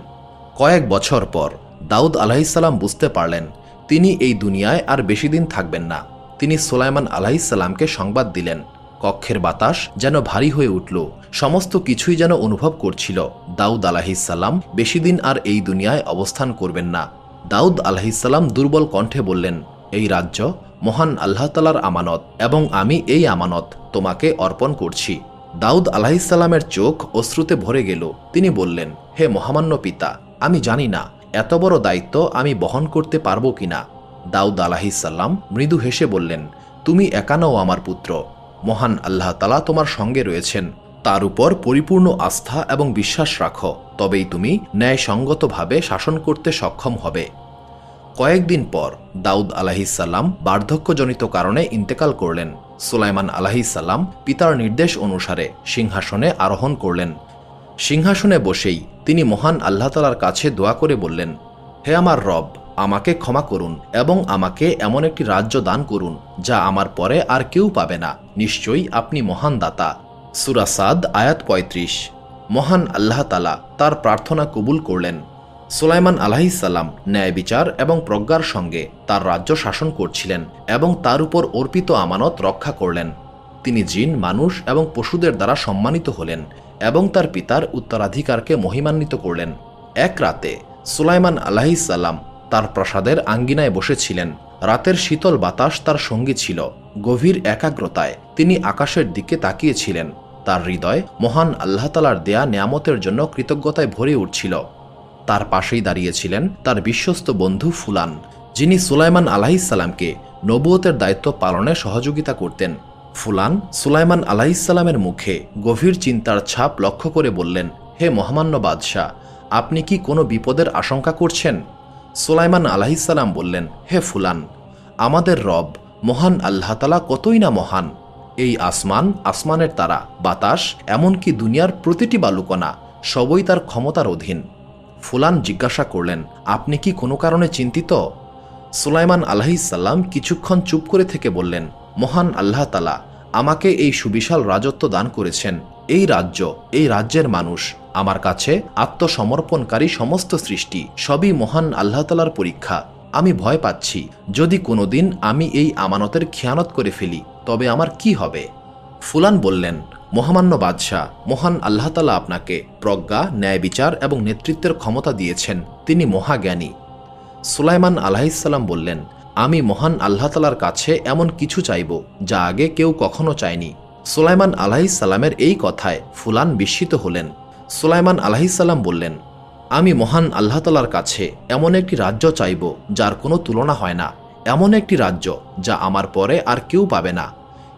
কয়েক বছর পর দাউদ আলাহিসাল্লাম বুঝতে পারলেন, তিনি এই দুনিয়ায় আর বেশি দিন থাকবেন না। তিনি সোলাইমান আলাহিসাল্লামকে সংবাদ দিলেন। কক্ষের বাতাস যেন ভারী হয়ে উঠল। সমস্ত কিছুই যেন অনুভব করছিল। দাউদ আলাহিসাল্লাম বেশি দিন আর এই দুনিয়ায় অবস্থান করবেন না। দাউদ আলাহিসাল্লাম দুর্বল কণ্ঠে বললেন, এই রাজ্য মহান আল্লাহ তালার আমানত এবং আমি এই আমানত তোমাকে অর্পণ করছি। দাউদ আলাহিসাল্লামের চোখ অশ্রুতে ভরে গেল। তিনি বললেন, হে মহামান্য পিতা, আমি জানি না এত বড় দায়িত্ব আমি বহন করতে পারব কিনা? দাউদ আলাহিসাল্লাম মৃদু হেসে বললেন, তুমি একানও আমার পুত্র। মহান আল্লাহ তালা তোমার সঙ্গে রয়েছেন। তার উপর পরিপূর্ণ আস্থা এবং বিশ্বাস রাখো, তবেই তুমি ন্যায়সঙ্গতভাবে শাসন করতে সক্ষম হবে। কয়েকদিন পর দাউদ আলাহিসাল্লাম বার্ধক্যজনিত কারণে ইন্তেকাল করলেন। সুলাইমান আলাহিসাল্লাম পিতার নির্দেশ অনুসারে সিংহাসনে আরোহণ করলেন। সিংহাসনে বসেই তিনি মহান আল্লাহতালার কাছে দোয়া করে বললেন, হে আমার রব আমাকে ক্ষমা করুন এবং আমাকে এমন একটি রাজ্য দান করুন, যা আমার পরে আর কেউ পাবে না। নিশ্চয়ই আপনি মহান দাতা। সুরাসাদ আয়াত পঁয়ত্রিশ। মহান আল্লাহ তালা তার প্রার্থনা কবুল করলেন। সুলাইমান আলাহিসাল্লাম ন্যায় বিচার এবং প্রজ্ঞার সঙ্গে তার রাজ্য শাসন করছিলেন এবং তার উপর অর্পিত আমানত রক্ষা করলেন। তিনি জিন, মানুষ এবং পশুদের দ্বারা সম্মানিত হলেন এবং তার পিতার উত্তরাধিকারকে মহিমান্বিত করলেন। এক রাতে সুলাইমান আলাহিসাল্লাম তার প্রাসাদের আঙ্গিনায় বসেছিলেন। রাতের শীতল বাতাস তার সঙ্গী ছিল। গভীর একাগ্রতায় তিনি আকাশের দিকে তাকিয়েছিলেন। তার হৃদয় মহান আল্লাহতালার দেয়া নিয়ামতের জন্য কৃতজ্ঞতায় ভরে উঠছিল। তার পাশেই দাঁড়িয়েছিলেন তার বিশ্বস্ত বন্ধু ফুলান, যিনি সুলাইমান আলাহিসাল্লামকে নবুয়তের দায়িত্ব পালনে সহযোগিতা করতেন। ফুলান সুলাইমান আলাহিসাল্লামের মুখে গভীর চিন্তার ছাপ লক্ষ্য করে বললেন, হে মহামান্য বাদশাহ, আপনি কি কোনো বিপদের আশঙ্কা করছেন? সুলাইমান আলাহিসাল্লাম বললেন, হে ফুলান, আমাদের রব মহান আল্লাহতালা কতই না মহান। এই আসমান, আসমানের তারা, বাতাস, এমনকি দুনিয়ার প্রতিটি বালুকণা, সবই তার ক্ষমতার অধীন। ফুলান জিজ্ঞাসা করলেন, আপনি কি কোনো কারণে চিন্তিত? সুলাইমান আলাহিসাল্লাম কিছুক্ষণ চুপ করে থেকে বললেন, মহান আল্লাহ তালা আমাকে এই সুবিশাল রাজত্ব দান করেছেন। এই রাজ্য, এই রাজ্যের মানুষ, আমার কাছে আত্মসমর্পণকারী সমস্ত সৃষ্টি, সবই মহান আল্লাহ তালার পরীক্ষা। আমি ভয় পাচ্ছি, যদি কোনোদিন আমি এই আমানতের খেয়ানত করে ফেলি, তবে আমার কি হবে? ফুলান বললেন, মহামান্য বাদশাহ, মহান আল্লাহতালা আপনাকে প্রজ্ঞা ন্যায় বিচার এবং নেতৃত্বের ক্ষমতা দিয়েছেন, তিনি মহাজ্ঞানী। সুলাইমান আলাহিসাল্লাম বললেন, আমি মহান আল্লাহতালার কাছে এমন কিছু চাইব, যা আগে কেউ কখনো চায়নি। সুলাইমান আলাহিসাল্লামের এই কথায় ফুলান বিস্মিত হলেন। সুলাইমান আলাহিসাল্লাম বললেন, আমি মহান আল্লাহ তালার কাছে এমন একটি রাজ্য চাইব যার কোনো তুলনা হয় না। এমন একটি রাজ্য যা আমার পরে আর কেউ পাবে না।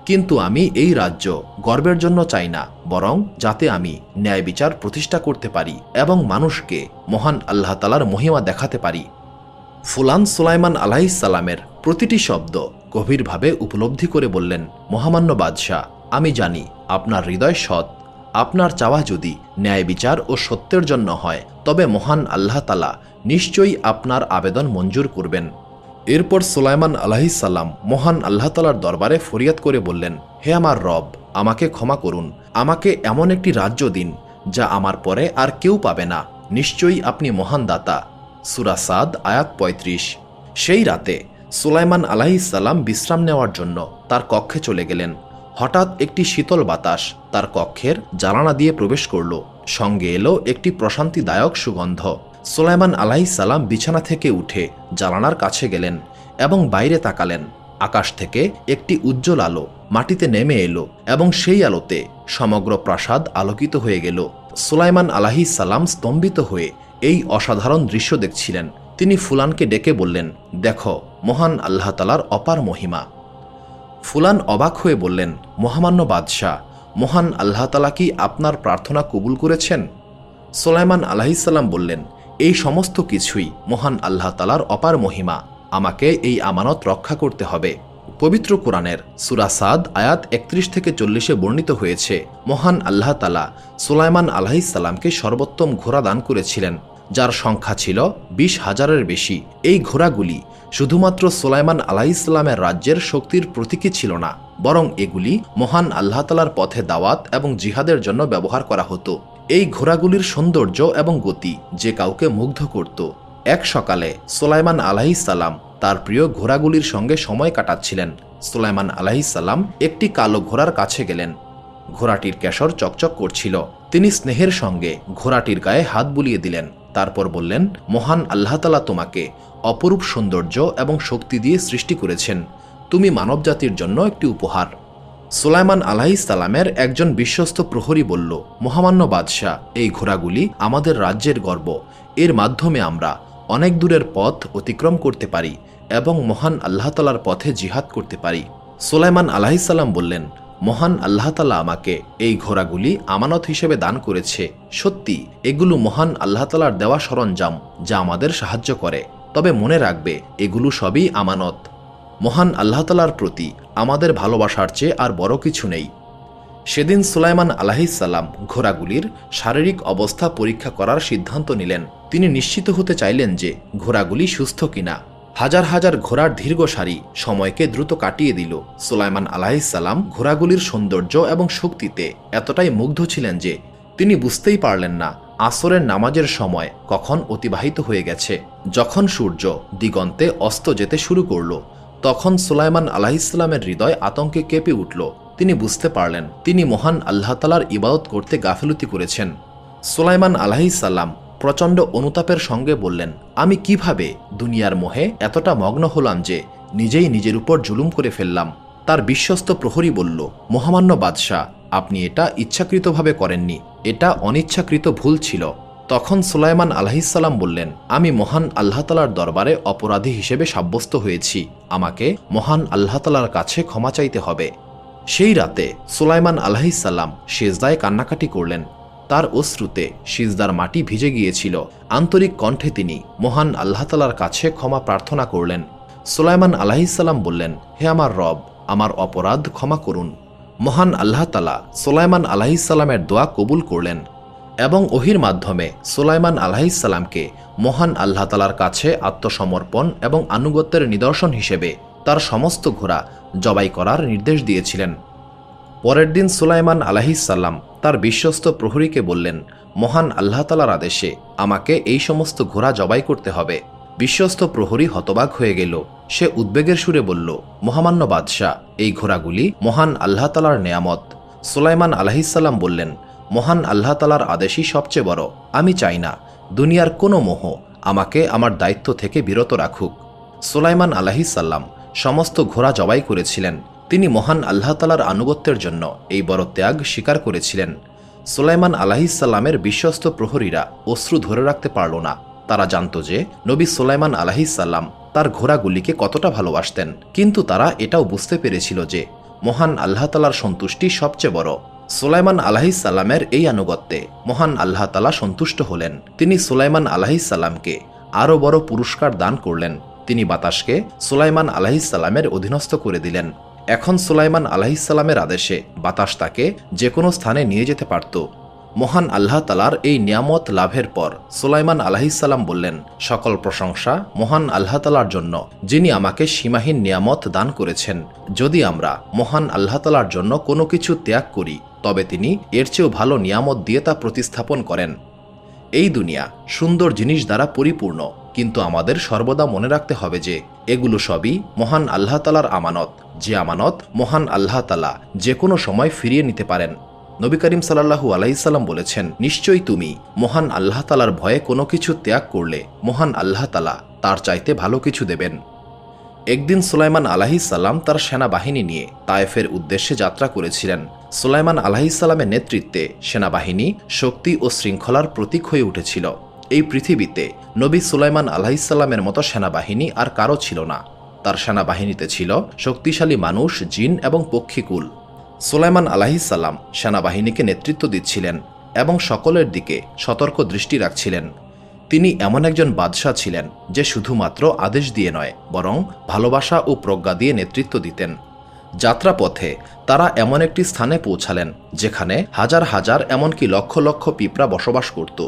কিন্তু আমি এই রাজ্য গর্বের জন্য চাই না, বরং যাতে আমি ন্যায় বিচার প্রতিষ্ঠা করতে পারি এবং মানুষকে মহান আল্লাহ তালার মহিমা দেখাতে পারি। ফুলান সুলাইমান আলাহিসাল্লামের প্রতিটি শব্দ গভীরভাবে উপলব্ধি করে বললেন, মহামান্য বাদশাহ আমি জানি আপনার হৃদয় সৎ, আপনার চাওয়া যদি ন্যায় বিচার ও সত্যের জন্য হয়, তবে মহান আল্লাহ তালা নিশ্চয়ই আপনার আবেদন মঞ্জুর করবেন। এরপর সুলাইমান আলাহিসাল্লাম মহান আল্লাহ তালার দরবারে ফরিয়াদ করে বললেন, হে আমার রব, আমাকে ক্ষমা করুন। আমাকে এমন একটি রাজ্য দিন, যা আমার পরে আর কেউ পাবে না। নিশ্চয়ই আপনি মহান দাতা। সুরাসাদ আয়াত পঁয়ত্রিশ। সেই রাতে সুলাইমান আলাহিসাল্লাম বিশ্রাম নেওয়ার জন্য তার কক্ষে চলে গেলেন। হঠাৎ একটি শীতল বাতাস তার কক্ষের জ্বালানা দিয়ে প্রবেশ করল। সঙ্গে এলো একটি প্রশান্তিদায়ক সুগন্ধ। সুলাইমান আলাহিসাল্লাম বিছানা থেকে উঠে জ্বালানার কাছে গেলেন এবং বাইরে তাকালেন। আকাশ থেকে একটি উজ্জ্বল আলো মাটিতে নেমে এলো এবং সেই আলোতে সমগ্র প্রাসাদ আলোকিত হয়ে গেল। সুলাইমান আলাহি সালাম স্তম্ভিত হয়ে এই অসাধারণ দৃশ্য দেখছিলেন। তিনি ফুলানকে ডেকে বললেন, দেখো, মহান আল্লাহতালার অপার মহিমা। ফুলান অবাক হয়ে বললেন, মহামান্য বাদশাহ, মহান আল্লাহ তালা কি আপনার প্রার্থনা কবুল করেছেন? সোলাইমান আলাহিসাল্লাম বললেন, এই সমস্ত কিছুই মহান আল্লাহ তালার অপার মহিমা। আমাকে এই আমানত রক্ষা করতে হবে। পবিত্র কোরআনের সুরাসাদ আয়াত একত্রিশ থেকে চল্লিশে বর্ণিত হয়েছে, মহান আল্লাহ তালা সুলাইমান আলাহিসাল্লামকে সর্বোত্তম ঘোড়া দান করেছিলেন, যার সংখ্যা ছিল বিশ হাজারের বেশি। এই ঘোড়াগুলি শুধুমাত্র সোলাইমান আলাহিসাল্লামের রাজ্যের শক্তির প্রতীকী ছিল না, বরং এগুলি মহান আল্লাহ তালার পথে দাওয়াত এবং জিহাদের জন্য ব্যবহার করা হতো। এই ঘোড়াগুলির সৌন্দর্য এবং গতি যে কাউকে মুগ্ধ করত। এক সকালে সোলাইমান আলাহিসাল্লাম তার প্রিয় ঘোড়াগুলির সঙ্গে সময় কাটাচ্ছিলেন। সোলাইমান আলাহিসাল্লাম একটি কালো ঘোড়ার কাছে গেলেন। ঘোড়াটির কেশর চকচক করছিল। তিনি স্নেহের সঙ্গে ঘোড়াটির গায়ে হাত বুলিয়ে দিলেন। তারপর বললেন, মহান আল্লাহতালা তোমাকে অপরূপ সৌন্দর্য এবং শক্তি দিয়ে সৃষ্টি করেছেন। তুমি মানবজাতির জন্য একটি উপহার। সুলাইমান আলাহিসাল্লামের একজন বিশ্বস্ত প্রহরী বলল, মহামান্য বাদশাহ, এই ঘোড়াগুলি আমাদের রাজ্যের গর্ব। এর মাধ্যমে আমরা অনেক দূরের পথ অতিক্রম করতে পারি এবং মহান আল্লাহতালার পথে জিহাদ করতে পারি। সুলাইমান আলাহিসাল্লাম বললেন, মহান আল্লাহতালা আমাকে এই ঘোড়াগুলি আমানত হিসেবে দান করেছে। সত্যি, এগুলো মহান আল্লাহতালার দেওয়া সরঞ্জাম যা আমাদের সাহায্য করে। তবে মনে রাখবে, এগুলো সবই আমানত। মহান আল্লাহতালার প্রতি আমাদের ভালোবাসার চেয়ে আর বড় কিছু নেই। সেদিন সুলাইমান আলাহিসাল্লাম ঘোড়াগুলির শারীরিক অবস্থা পরীক্ষা করার সিদ্ধান্ত নিলেন। তিনি নিশ্চিত হতে চাইলেন যে ঘোড়াগুলি সুস্থ কিনা। হাজার হাজার ঘোড়ার দীর্ঘ সারি সময়কে দ্রুত কাটিয়ে দিল। সুলাইমান আলাহিসাল্লাম ঘোড়াগুলির সৌন্দর্য এবং শক্তিতে এতটাই মুগ্ধ ছিলেন যে তিনি বুঝতেই পারলেন না আসরের নামাজের সময় কখন অতিবাহিত হয়ে গেছে, যখন সূর্য দিগন্তে অস্ত যেতে শুরু করল, তখন সুলাইমান আলাহিসাল্লামের হৃদয় আতঙ্কে কেঁপে উঠল। তিনি বুঝতে পারলেন, তিনি মহান আল্লাহ তালার ইবাদত করতে গাফিলতি করেছেন। সুলাইমান আলাহিসাল্লাম প্রচণ্ড অনুতাপের সঙ্গে বললেন, আমি কীভাবে দুনিয়ার মোহে এতটা মগ্ন হলাম যে নিজেই নিজের উপর জুলুম করে ফেললাম? তার বিশ্বস্ত প্রহরী বলল, মহামান্য বাদশাহ আপনি এটা ইচ্ছাকৃতভাবে করেননি। এটা অনিচ্ছাকৃত ভুল ছিল। তখন সুলাইমান আলাহিসাল্লাম বললেন, আমি মহান আল্লাহতালার দরবারে অপরাধী হিসেবে সাব্যস্ত হয়েছি। আমাকে মহান আল্লাহতালার কাছে ক্ষমা চাইতে হবে। সেই রাতে সুলাইমান আলাহিসাল্লাম শেজদায় কান্নাকাটি করলেন। তার অশ্রুতে সিজদার মাটি ভিজে গিয়েছিল। আন্তরিক কণ্ঠে তিনি মহান আল্লাহতালার কাছে ক্ষমা প্রার্থনা করলেন। সুলাইমান আলাহিসাল্লাম বললেন, হে আমার রব, আমার অপরাধ ক্ষমা করুন। মহান আল্লাহ তালা সোলাইমান আলাহিসাল্লামের দোয়া কবুল করলেন এবং ওহির মাধ্যমে সোলাইমান আলাহিসাল্লামকে মহান আল্লাহ তালার কাছে আত্মসমর্পণ এবং আনুগত্যের নিদর্শন হিসেবে তার সমস্ত ঘোড়া জবাই করার নির্দেশ দিয়েছিলেন। পরের দিন সুলাইমান আলাহিসাল্লাম তার বিশ্বস্ত প্রহরীকে বললেন, মহান আল্লাহ তালার আদেশে আমাকে এই সমস্ত ঘোড়া জবাই করতে হবে। বিশ্বস্ত প্রহরী হতবাক হয়ে গেল। সে উদ্বেগের সুরে বলল, মহামান্য বাদশাহ, এই ঘোড়াগুলি মহান আল্লাহ তালার নেয়ামত। সুলাইমান আলাহিসাল্লাম বললেন, মহান আল্লাহ তালার আদেশই সবচেয়ে বড়। আমি চাই না, দুনিয়ার কোনো মোহ আমাকে আমার দায়িত্ব থেকে বিরত রাখুক। সুলাইমান আলাহিসাল্লাম সমস্ত ঘোড়া জবাই করেছিলেন। তিনি মহান আল্লাহ তালার আনুগত্যের জন্য এই বড় ত্যাগ স্বীকার করেছিলেন। সুলাইমান আলাহিসাল্লামের বিশ্বস্ত প্রহরীরা অশ্রু ধরে রাখতে পারল না। তারা জানত যে নবী সুলাইমান আলাহিসাল্লাম তার ঘোড়াগুলিকে কতটা ভালোবাসতেন। কিন্তু তারা এটাও বুঝতে পেরেছিল যে মহান আল্লাহ তালার সন্তুষ্টি সবচেয়ে বড়। সুলাইমান আলাহিসাল্লামের এই আনুগত্যে মহান আল্লাহ তালা সন্তুষ্ট হলেন। তিনি সুলাইমান আলাহিসাল্লামকে আরও বড় পুরস্কার দান করলেন। তিনি বাতাসকে সুলাইমান আলাহিসাল্লামের অধীনস্থ করে দিলেন। এখন সুলাইমান আলাহিসাল্লামের আদেশে বাতাস তাকে যে কোনো স্থানে নিয়ে যেতে পারত। মহান আল্লাহ তালার এই নিয়ামত লাভের পর সুলাইমান আলাহিসাল্লাম বললেন, সকল প্রশংসা মহান আল্লাহ তালার জন্য, যিনি আমাকে সীমাহীন নিয়ামত দান করেছেন। যদি আমরা মহান আল্লাহ তালার জন্য কোনো কিছু ত্যাগ করি, তবে তিনি এর চেয়েও ভালো নিয়ামত দিয়ে তা প্রতিস্থাপন করেন। এই দুনিয়া সুন্দর জিনিস দ্বারা পরিপূর্ণ, কিন্তু আমাদের সর্বদা মনে রাখতে হবে যে, এগুলো সবই মহান আল্লাহ তালার আমানত। যে আমানত মহান আল্লাহ তালা যে কোনো সময় ফিরিয়ে নিতে পারেন। নবী করিম সাল্লাহু আলাইসাল্লাম বলেছেন, নিশ্চয়ই তুমি মহান আল্লাহ তালার ভয়ে কোনো কিছু ত্যাগ করলে মহান আল্লাহ তালা তার চাইতে ভালো কিছু দেবেন। একদিন সুলাইমান আলাহিসাল্লাম তার সেনাবাহিনী নিয়ে তায়েফের উদ্দেশ্যে যাত্রা করেছিলেন। সুলাইমান আলাহিসাল্লামের নেতৃত্বে সেনাবাহিনী শক্তি ও শৃঙ্খলার প্রতীক হয়ে উঠেছিল। এই পৃথিবীতে নবী সুলাইমান আলাহিসাল্লামের মতো সেনাবাহিনী আর কারও ছিল না। তার সেনাবাহিনীতে ছিল শক্তিশালী মানুষ, জিন এবং পক্ষীকুল। সুলাইমান আলাহিসাল্লাম সেনাবাহিনীকে নেতৃত্ব দিচ্ছিলেন এবং সকলের দিকে সতর্ক দৃষ্টি রাখছিলেন। তিনি এমন একজন বাদশাহ ছিলেন যে শুধুমাত্র আদেশ দিয়ে নয়, বরং ভালোবাসা ও প্রজ্ঞা দিয়ে নেতৃত্ব দিতেন। যাত্রাপথে তারা এমন একটি স্থানে পৌঁছালেন, যেখানে হাজার হাজার এমনকি লক্ষ লক্ষ পিঁপড়া বসবাস করত।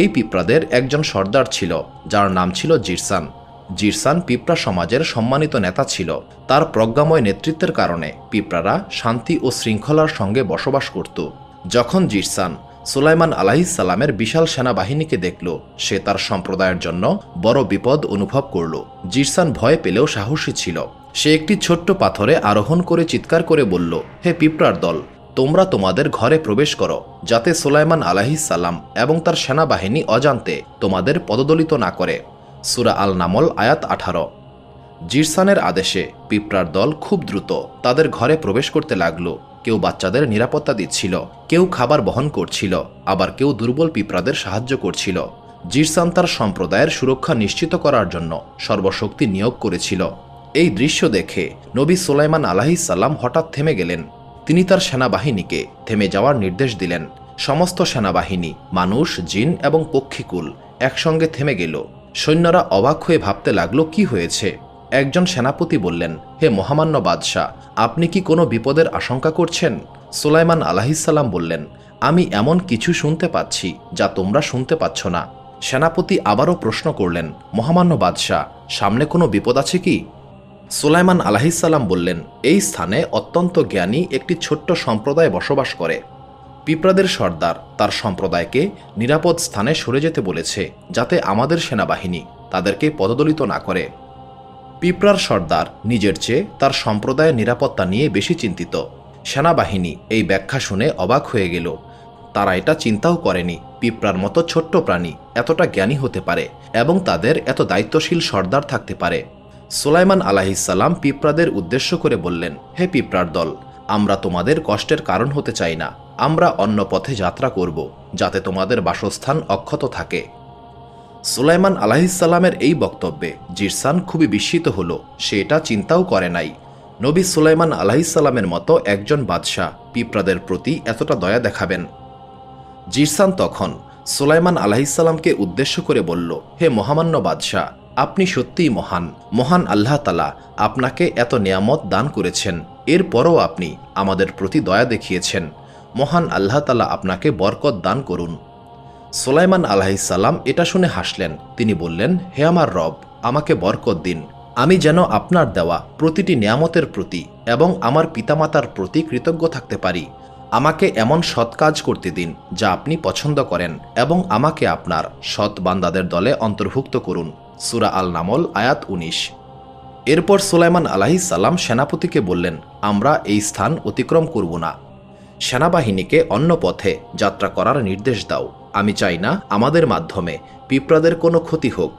এই পিঁপড়াদের একজন সর্দার ছিল, যার নাম ছিল জিরসান। জিরসান পিঁপড়া সমাজের সম্মানিত নেতা ছিল। তার প্রজ্ঞাময় নেতৃত্বের কারণে পিঁপড়ারা শান্তি ও শৃঙ্খলার সঙ্গে বসবাস করত। যখন জিরসান সুলাইমান আলাহিসাল্লামের বিশাল সেনাবাহিনীকে দেখল, সে তার সম্প্রদায়ের জন্য বড় বিপদ অনুভব করল। জিরসান ভয় পেলেও সাহসী ছিল। সে একটি ছোট্ট পাথরে আরোহণ করে চিৎকার করে বলল, হে পিঁপড়ার দল, তোমরা তোমাদের ঘরে প্রবেশ করো, যাতে সুলাইমান আলাহিসাল্লাম এবং তার সেনাবাহিনী অজান্তে তোমাদের পদদলিত না করে। সুরা আল নামল আয়াত আঠারো। জিরসানের আদেশে পিঁপড়ার দল খুব দ্রুত তাদের ঘরে প্রবেশ করতে লাগল। কেউ বাচ্চাদের নিরাপত্তা দিচ্ছিল, কেউ খাবার বহন করছিল, আবার কেউ দুর্বল পিঁপড়াদের সাহায্য করছিল। জিরসান তার সম্প্রদায়ের সুরক্ষা নিশ্চিত করার জন্য সর্বশক্তি নিয়োগ করেছিল। এই দৃশ্য দেখে নবী সোলাইমান আলাহিসাল্লাম হঠাৎ থেমে গেলেন। তিনি তার সেনাবাহিনীকে থেমে যাওয়ার নির্দেশ দিলেন। সমস্ত সেনাবাহিনী, মানুষ, জিন এবং পক্ষীকুল একসঙ্গে থেমে গেল। সৈন্যরা অবাক হয়ে ভাবতে লাগল, কি হয়েছে? একজন সেনাপতি বললেন, হে মহামান্য বাদশাহ, আপনি কি কোনো বিপদের আশঙ্কা করছেন? সুলাইমান আলাহিসাল্লাম বললেন, আমি এমন কিছু শুনতে পাচ্ছি যা তোমরা শুনতে পাচ্ছ না। সেনাপতি আবারও প্রশ্ন করলেন, মহামান্য বাদশাহ, সামনে কোনো বিপদ আছে কি? সুলাইমান আলাহিসাল্লাম বললেন, এই স্থানে অত্যন্ত জ্ঞানী একটি ছোট্ট সম্প্রদায় বসবাস করে। পিঁপড়াদের সর্দার তার সম্প্রদায়কে নিরাপদ স্থানে সরে যেতে বলেছে, যাতে আমাদের সেনাবাহিনী তাদেরকে পদদলিত না করে। পিঁপড়ার সর্দার নিজের চেয়ে তার সম্প্রদায়ের নিরাপত্তা নিয়ে বেশি চিন্তিত। সেনাবাহিনী এই ব্যাখ্যা শুনে অবাক হয়ে গেল। তারা এটা চিন্তাও করেনি পিঁপড়ার মতো ছোট্ট প্রাণী এতটা জ্ঞানী হতে পারে এবং তাদের এত দায়িত্বশীল সর্দার থাকতে পারে। সুলাইমান আলাহিসাল্লাম পিঁপড়াদের উদ্দেশ্য করে বললেন, হে পিঁপড়ার দল, আমরা তোমাদের কষ্টের কারণ হতে চাই না। আমরা অন্য পথে যাত্রা করব, যাতে তোমাদের বাসস্থান অক্ষত থাকে। সুলাইমান আলাহিসাল্লামের এই বক্তব্যে জিরসান খুবই বিস্মিত হল, সে এটা চিন্তাও করে নাই। নবী সুলাইমান আলাহিসাল্লামের মতো একজন বাদশাহ পিঁপড়াদের প্রতি এতটা দয়া দেখাবেন। জিরসান তখন সুলাইমান আলাহিসাল্লামকে উদ্দেশ্য করে বলল, হে মহামান্য বাদশাহ, আপনি সত্যিই মহান। মহান আল্লাহ তালা আপনাকে এত নিয়ামত দান করেছেন। এরপরও আপনি আমাদের প্রতি দয়া দেখিয়েছেন। মহান আল্লাহ তালা আপনাকে বরকত দান করুন। সোলাইমান আলাহিসাল্লাম এটা শুনে হাসলেন। তিনি বললেন, হে আমার রব, আমাকে বরকত দিন। আমি যেন আপনার দেওয়া প্রতিটি নিয়ামতের প্রতি এবং আমার পিতামাতার প্রতি কৃতজ্ঞ থাকতে পারি। আমাকে এমন সৎ কাজ করতে দিন, যা আপনি পছন্দ করেন এবং আমাকে আপনার সৎ বান্দাদের দলে অন্তর্ভুক্ত করুন। সুরা আল নামল আয়াত উনিশ। এরপর সুলাইমান আলাহি সাল্লাম সেনাপতিকে বললেন, আমরা এই স্থান অতিক্রম করব না। সেনাবাহিনীকে অন্য পথে যাত্রা করার নির্দেশ দাও। আমি চাই না আমাদের মাধ্যমে পিঁপড়াদের কোনো ক্ষতি হোক।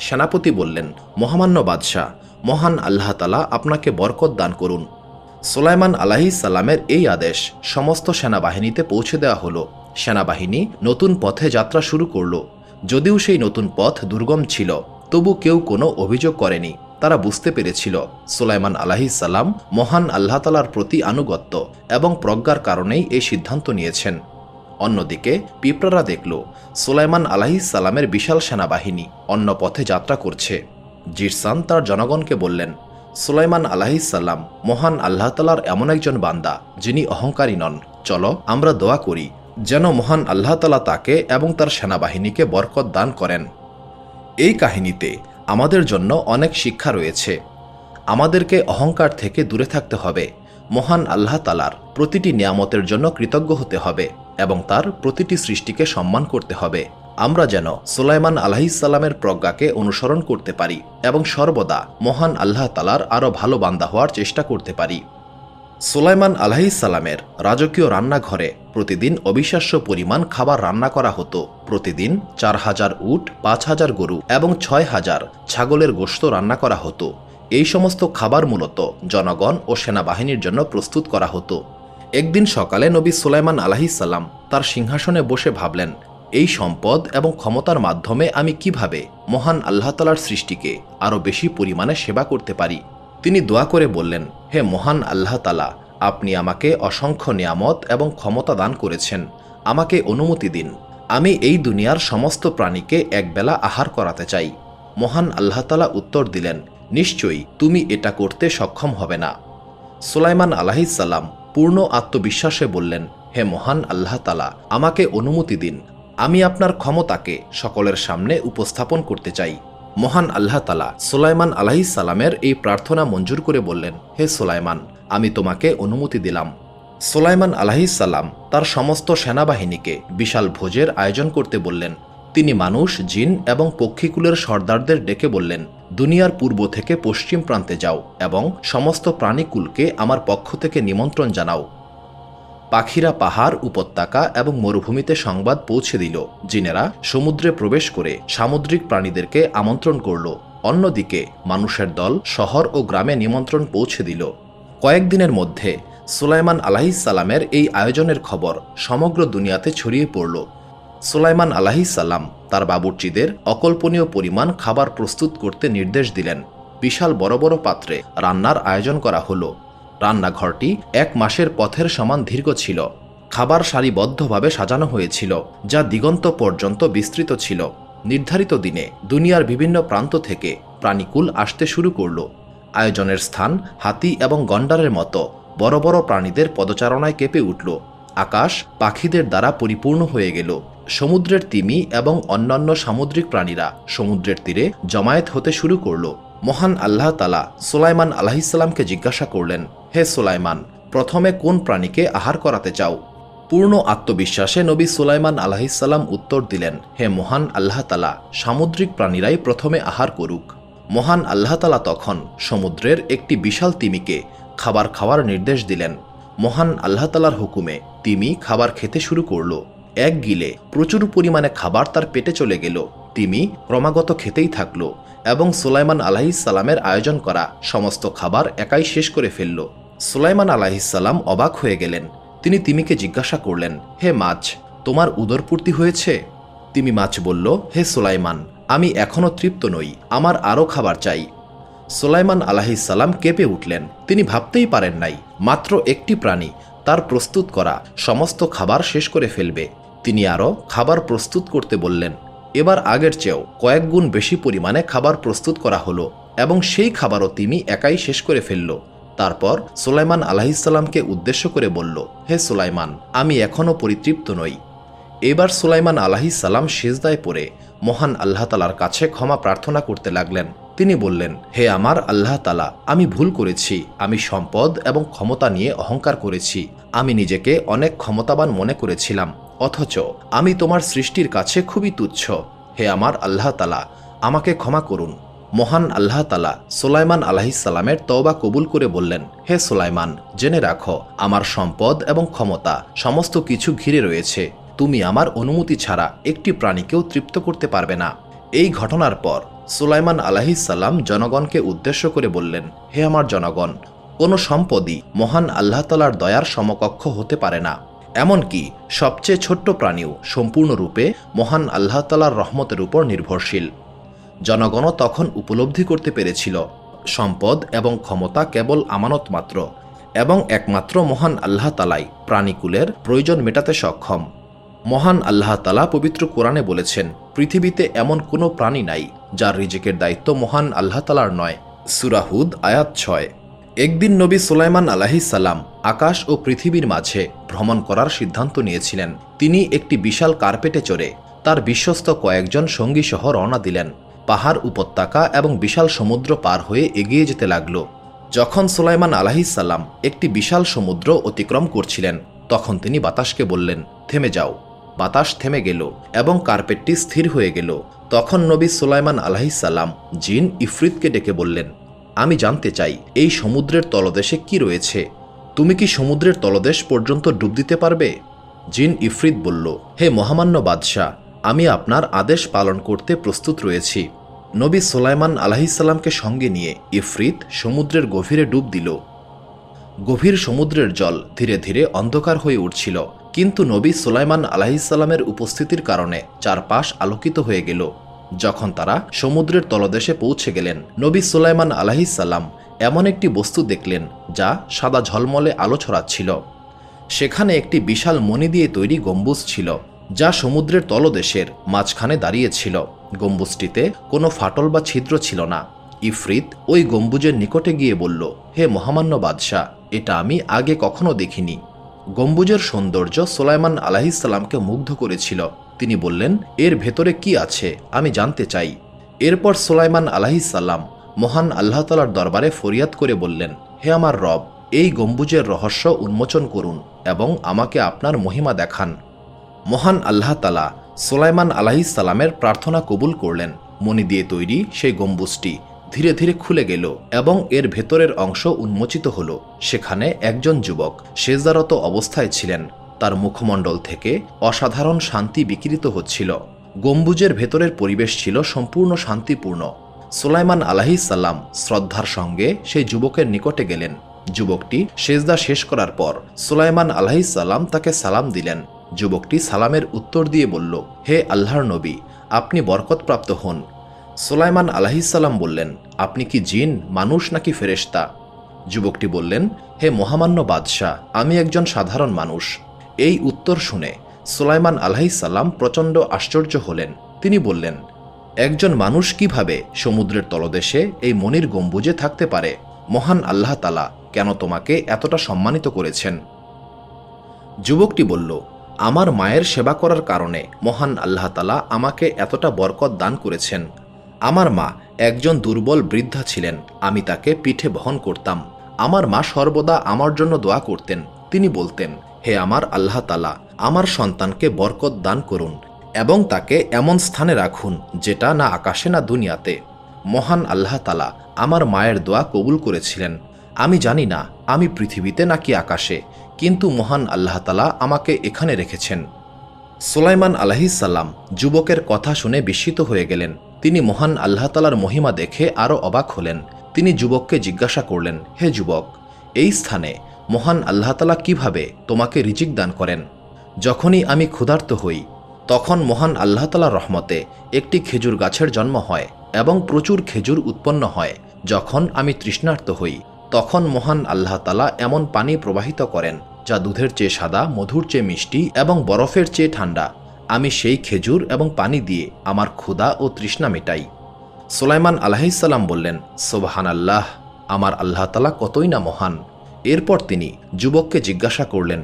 সেনাপতি বললেন, মহামান্য বাদশাহ, মহান আল্লাহ তালা আপনাকে বরকত দান করুন। সুলাইমান আলাহি সাল্লামের এই আদেশ সমস্ত সেনাবাহিনীতে পৌঁছে দেওয়া হলো। সেনাবাহিনী নতুন পথে যাত্রা শুরু করল। যদিও সেই নতুন পথ দুর্গম ছিল, তবু কেউ কোনো অভিযোগ করেনি। তারা বুঝতে পেরেছিল সুলাইমান সাল্লাম মহান আল্লাহ তালার প্রতি আনুগত্য এবং প্রজ্ঞার কারণেই এই সিদ্ধান্ত নিয়েছেন। অন্যদিকে পিঁপড়ারা দেখল সুলাইমান আলাহি সালামের বিশাল সেনাবাহিনী অন্য পথে যাত্রা করছে। জিরসান তার জনগণকে বললেন, সুলাইমান আলাহিসাল্লাম মহান আল্লাহ তালার এমন একজন বান্দা যিনি অহংকারী নন। চলো আমরা দোয়া করি যেন মহান আল্লাহতালা তাকে এবং তার সেনাবাহিনীকে বরকত দান করেন। এই কাহিনীতে আমাদের জন্য অনেক শিক্ষা রয়েছে। আমাদেরকে অহংকার থেকে দূরে থাকতে হবে। মহান আল্লাহ তালার প্রতিটি নিয়ামতের জন্য কৃতজ্ঞ হতে হবে এবং তার প্রতিটি সৃষ্টিকে সম্মান করতে হবে। আমরা যেন সুলাইমান আলাহিসাল্লামের প্রজ্ঞাকে অনুসরণ করতে পারি এবং সর্বদা মহান আল্লাহ তালার আরও ভালো বান্দা হওয়ার চেষ্টা করতে পারি। সুলাইমান আলাহিসাল্লামের রাজকীয় রান্নাঘরে প্রতিদিন অবিশ্বাস্য পরিমাণ খাবার রান্না করা হতো। প্রতিদিন চার হাজার উট, পাঁচ হাজার গরু এবং ছয় হাজার ছাগলের গোশত রান্না করা হতো। এই সমস্ত খাবার মূলত জনগণ ও সেনাবাহিনীর জন্য প্রস্তুত করা হতো। একদিন সকালে নবী সুলাইমান আলাহিসাল্লাম তার সিংহাসনে বসে ভাবলেন, এই সম্পদ এবং ক্ষমতার মাধ্যমে আমি কীভাবে মহান আল্লাহতালার সৃষ্টিকে আরও বেশি পরিমাণে সেবা করতে পারি? তিনি দোয়া করে বললেন, হে মহান আল্লাহ তালা, আপনি আমাকে অসংখ্য নিয়ামত এবং ক্ষমতা দান করেছেন। আমাকে অনুমতি দিন। আমি এই দুনিয়ার সমস্ত প্রাণীকে একবেলা আহার করাতে চাই। মহান আল্লাহ তালা উত্তর দিলেন, নিশ্চয়ই তুমি এটা করতে সক্ষম হবে না। সুলাইমান আলাহিসাল্লাম পূর্ণ আত্মবিশ্বাসে বললেন, হে মহান আল্লাহ তালা, আমাকে অনুমতি দিন। আমি আপনার ক্ষমতাকে সকলের সামনে উপস্থাপন করতে চাই। মহান আল্লাহ তালা সুলাইমান আলাহি সালামের এই প্রার্থনা মঞ্জুর করে বললেন, হে সুলাইমান, আমি তোমাকে অনুমতি দিলাম। সুলাইমান আলাহি সাল্লাম তার সমস্ত সেনাবাহিনীকে বিশাল ভোজের আয়োজন করতে বললেন। তিনি মানুষ, জিন এবং পক্ষীকুলের সর্দারদের ডেকে বললেন, দুনিয়ার পূর্ব থেকে পশ্চিম প্রান্তে যাও এবং সমস্ত প্রাণীকুলকে আমার পক্ষ থেকে নিমন্ত্রণ জানাও। পাখিরা পাহাড়, উপত্যকা এবং মরুভূমিতে সংবাদ পৌঁছে দিল। জিনেরা সমুদ্রে প্রবেশ করে সামুদ্রিক প্রাণীদেরকে আমন্ত্রণ করল। অন্যদিকে মানুষের দল শহর ও গ্রামে নিমন্ত্রণ পৌঁছে দিল। কয়েকদিনের মধ্যে সুলাইমান আলাহিসাল্লামের এই আয়োজনের খবর সমগ্র দুনিয়াতে ছড়িয়ে পড়ল। সুলাইমান আলাহিসাল্লাম তার বাবুর্চিদের অকল্পনীয় পরিমাণ খাবার প্রস্তুত করতে নির্দেশ দিলেন। বিশাল বড় বড় পাত্রে রান্নার আয়োজন করা হলো। রান্নাঘরটি এক মাসের পথের সমান দীর্ঘ ছিল। খাবার সারিবদ্ধভাবে সাজানো হয়েছিল, যা দিগন্ত পর্যন্ত বিস্তৃত ছিল। নির্ধারিত দিনে দুনিয়ার বিভিন্ন প্রান্ত থেকে প্রাণীকুল আসতে শুরু করল। আয়োজনের স্থান হাতি এবং গন্ডারের মতো বড় বড় প্রাণীদের পদচারণায় কেঁপে উঠল। আকাশ পাখিদের দ্বারা পরিপূর্ণ হয়ে গেল। সমুদ্রের তিমি এবং অন্যান্য সামুদ্রিক প্রাণীরা সমুদ্রের তীরে জমায়েত হতে শুরু করল। মহান আল্লাহ তালা সুলাইমান আলাহিসাল্লামকে জিজ্ঞাসা করলেন, হে সুলাইমান, প্রথমে কোন প্রাণীকে আহার করাতে চাও? পূর্ণ আত্মবিশ্বাসে নবী সুলাইমান আলাহিসাল্লাম উত্তর দিলেন, হে মহান আল্লাহ তালা, সামুদ্রিক প্রাণীরাই প্রথমে আহার করুক। মহান আল্লাহ তালা তখন সমুদ্রের একটি বিশাল তিমিকে খাবার খাওয়ার নির্দেশ দিলেন। মহান আল্লাহ তালার হুকুমে তিমি খাবার খেতে শুরু করল। এক গিলে প্রচুর পরিমাণে খাবার তার পেটে চলে গেল। তিমি ক্রমাগত খেতেই থাকল এবং সুলাইমান আলাহিসাল্লামের আয়োজন করা সমস্ত খাবার একাই শেষ করে ফেলল। সুলাইমান আলাহিসাল্লাম অবাক হয়ে গেলেন। তিনি তিমিকে জিজ্ঞাসা করলেন, হে মাছ, তোমার উদরপূর্তি হয়েছে? তিমি মাছ বলল, হে সুলাইমান, আমি এখনও তৃপ্ত নই, আমার আরও খাবার চাই। সুলাইমান আলাহিসাল্লাম কেঁপে উঠলেন। তিনি ভাবতেই পারেন নাই, মাত্র একটি প্রাণী তার প্রস্তুত করা সমস্ত খাবার শেষ করে ফেলবে। তিনি আরও খাবার প্রস্তুত করতে বললেন এবার আগের চেয়েও কয়েক গুণ বেশি পরিমাণে খাবার প্রস্তুত করা হলো এবং সেই খাবারও তিনি একাই শেষ করে ফেলল। তারপর সুলাইমান আলাহিসাল্লামকে উদ্দেশ্য করে বলল, হে সুলাইমান, আমি এখনও পরিতৃপ্ত নই। এবার সুলাইমান আলাহিসাল্লাম সেজদায় পড়ে মহান আল্লাহ তালার কাছে ক্ষমা প্রার্থনা করতে লাগলেন। তিনি বললেন, হে আমার আল্লাহ তালা আমি ভুল করেছি। আমি সম্পদ এবং ক্ষমতা নিয়ে অহংকার করেছি। আমি নিজেকে অনেক ক্ষমতাবান মনে করেছিলাম। অথচ আমি তোমার সৃষ্টির কাছে খুবই তুচ্ছ। হে আমার আল্লাহ তালা আমাকে ক্ষমা করুন। মহান আল্লাহ তালা সোলাইমান আলাহিসাল্লামের তওবা কবুল করে বললেন, হে সোলাইমান, জেনে রাখো, আমার সম্পদ এবং ক্ষমতা সমস্ত কিছু ঘিরে রয়েছে। তুমি আমার অনুমতি ছাড়া একটি প্রাণীকেও তৃপ্ত করতে পারবে না। এই ঘটনার পর সুলাইমান আলাহিসাল্লাম জনগণকে উদ্দেশ্য করে বললেন, হে আমার জনগণ, কোনো সম্পদই মহান আল্লাহ তালার দয়ার সমকক্ষ হতে পারে না। এমনকি সবচেয়ে ছোট্ট প্রাণীও সম্পূর্ণরূপে মহান আল্লাহ তালার রহমতের উপর নির্ভরশীল। জনগণও তখন উপলব্ধি করতে পেরেছিল, সম্পদ এবং ক্ষমতা কেবল আমানত মাত্র এবং একমাত্র মহান আল্লাহ তালাই প্রাণীকুলের প্রয়োজন মেটাতে সক্ষম। মহান আল্লাহ তালা পবিত্র কোরআনে বলেছেন, পৃথিবীতে এমন কোনো প্রাণী নাই যার রিজিকের দায়িত্ব মহান আল্লাহ তালার নয়। সুরাহুদ আয়াত ছয়। একদিন নবী সুলাইমান সাল্লাম আকাশ ও পৃথিবীর মাঝে ভ্রমণ করার সিদ্ধান্ত নিয়েছিলেন। তিনি একটি বিশাল কার্পেটে চড়ে তার বিশ্বস্ত কয়েকজন সঙ্গী সহ রওনা দিলেন। পাহাড় উপত্যকা এবং বিশাল সমুদ্র পার হয়ে এগিয়ে যেতে লাগল। যখন সুলাইমান আলাহিসাল্লাম একটি বিশাল সমুদ্র অতিক্রম করছিলেন, তখন তিনি বাতাসকে বললেন, থেমে যাও। বাতাস থেমে গেল এবং কার্পেটটি স্থির হয়ে গেল। তখন নবী সুলাইমান আলাহিসাল্লাম জিন ইফরিতকে ডেকে বললেন আমি জানতে চাই, এই সমুদ্রের তলদেশে কি রয়েছে? তুমি কি সমুদ্রের তলদেশ পর্যন্ত ডুব দিতে পারবে? জিন ইফরিত বলল, হে মহামান্য বাদশাহ, আমি আপনার আদেশ পালন করতে প্রস্তুত রয়েছি। নবী সোলাইমান আলাহিসাল্লামকে সঙ্গে নিয়ে ইফরিত সমুদ্রের গভীরে ডুব দিল। গভীর সমুদ্রের জল ধীরে ধীরে অন্ধকার হয়ে উঠছিল, কিন্তু নবী সোলাইমান আলাহিসাল্লামের উপস্থিতির কারণে চারপাশ আলোকিত হয়ে গেল। যখন তারা সমুদ্রের তলদেশে পৌঁছে গেলেন, নবী সুলাইমান আলাহিসাল্লাম এমন একটি বস্তু দেখলেন যা সাদা ঝলমলে আলো ছড়াচ্ছিল। সেখানে একটি বিশাল মণি দিয়ে তৈরি গম্বুজ ছিল, যা সমুদ্রের তলদেশের মাঝখানে দাঁড়িয়েছিল। গম্বুজটিতে কোনো ফাটল বা ছিদ্র ছিল না। ইফরিত ওই গম্বুজের নিকটে গিয়ে বলল, হে মহামান্য বাদশাহ, এটা আমি আগে কখনো দেখিনি। গম্বুজের সৌন্দর্য সোলাইমান আলাহিসাল্লামকে মুগ্ধ করেছিল। তিনি বললেন, এর ভেতরে কি আছে? আমি জানতে চাই। এরপর সোলাইমান আলাহিসাল্লাম মহান আল্লাহ তালার দরবারে ফরিয়াদ করে বললেন, হে আমার রব, এই গম্বুজের রহস্য উন্মোচন করুন এবং আমাকে আপনার মহিমা দেখান। মহান আল্লাহ তালা সোলাইমান আলাহিসাল্লামের প্রার্থনা কবুল করলেন। মণি দিয়ে তৈরি সেই গম্বুজটি ধীরে ধীরে খুলে গেল এবং এর ভেতরের অংশ উন্মোচিত হল। সেখানে একজন যুবক, সেজদারত অবস্থায় ছিলেন। তার মুখমণ্ডল থেকে অসাধারণ শান্তি বিকৃত হচ্ছিল। গম্বুজের ভেতরের পরিবেশ ছিল সম্পূর্ণ শান্তিপূর্ণ। সোলাইমান আলাহি সাল্লাম শ্রদ্ধার সঙ্গে সেই যুবকের নিকটে গেলেন। যুবকটি সেজদা শেষ করার পর সুলাইমান আলাহি সাল্লাম তাকে সালাম দিলেন। যুবকটি সালামের উত্তর দিয়ে বলল, হে আল্লাহর নবী, আপনি বরকতপ্রাপ্ত হন। সুলাইমান আলাহিসাল্লাম বললেন, আপনি কি জিন, মানুষ নাকি ফেরেশতা? যুবকটি বললেন, হে মহামান্য বাদশাহ, আমি একজন সাধারণ মানুষ। এই উত্তর শুনে সুলাইমান আলাহিসাল্লাম প্রচণ্ড আশ্চর্য হলেন। তিনি বললেন, একজন মানুষ কীভাবে সমুদ্রের তলদেশে এই মনির গম্বুজে থাকতে পারে? মহান আল্লাহ তালা কেন তোমাকে এতটা সম্মানিত করেছেন? যুবকটি বলল, আমার মায়ের সেবা করার কারণে মহান আল্লাহ তালা আমাকে এতটা বরকত দান করেছেন। আমার মা একজন দুর্বল বৃদ্ধা ছিলেন, আমি তাকে পিঠে বহন করতাম। আমার মা সর্বদা আমার জন্য দোয়া করতেন। তিনি বলতেন হে আমার আল্লাহ তালা, আমার সন্তানকে বরকত দান করুন এবং তাকে এমন স্থানে রাখুন যেটা না আকাশে না দুনিয়াতে। মহান আল্লাহ তালা আমার মায়ের দোয়া কবুল করেছিলেন। আমি জানি না, আমি পৃথিবীতে নাকি আকাশে, কিন্তু মহান আল্লাহ তালা আমাকে এখানে রেখেছেন। সোলাইমান আলাহিসাল্লাম যুবকের কথা শুনে বিস্মিত হয়ে গেলেন। তিনি মহান আল্লাহ তালার মহিমা দেখে আরও অবাক হলেন। তিনি যুবককে জিজ্ঞাসা করলেন, হে যুবক, এই স্থানে মহান আল্লাহ তালা কীভাবে তোমাকে রিজিক দান করেন? যখনই আমি ক্ষুধার্ত হই, তখন মহান আল্লাহ তালার রহমতে একটি খেজুর গাছের জন্ম হয় এবং প্রচুর খেজুর উৎপন্ন হয়। যখন আমি তৃষ্ণার্ত হই, তখন মহান আল্লাহ তালা এমন পানি প্রবাহিত করেন, যা দুধের চেয়ে সাদা, মধুর চেয়ে মিষ্টি এবং বরফের চেয়ে ঠান্ডা। আমি সেই খেজুর এবং পানি দিয়ে আমার ক্ষুধা ও তৃষ্ণা মেটাই। সোলাইমান আলাহিসাল্লাম বললেন সোবাহান আল্লাহ আমার আল্লাহ তালা কতই না মহান। এরপর তিনি যুবককে জিজ্ঞাসা করলেন,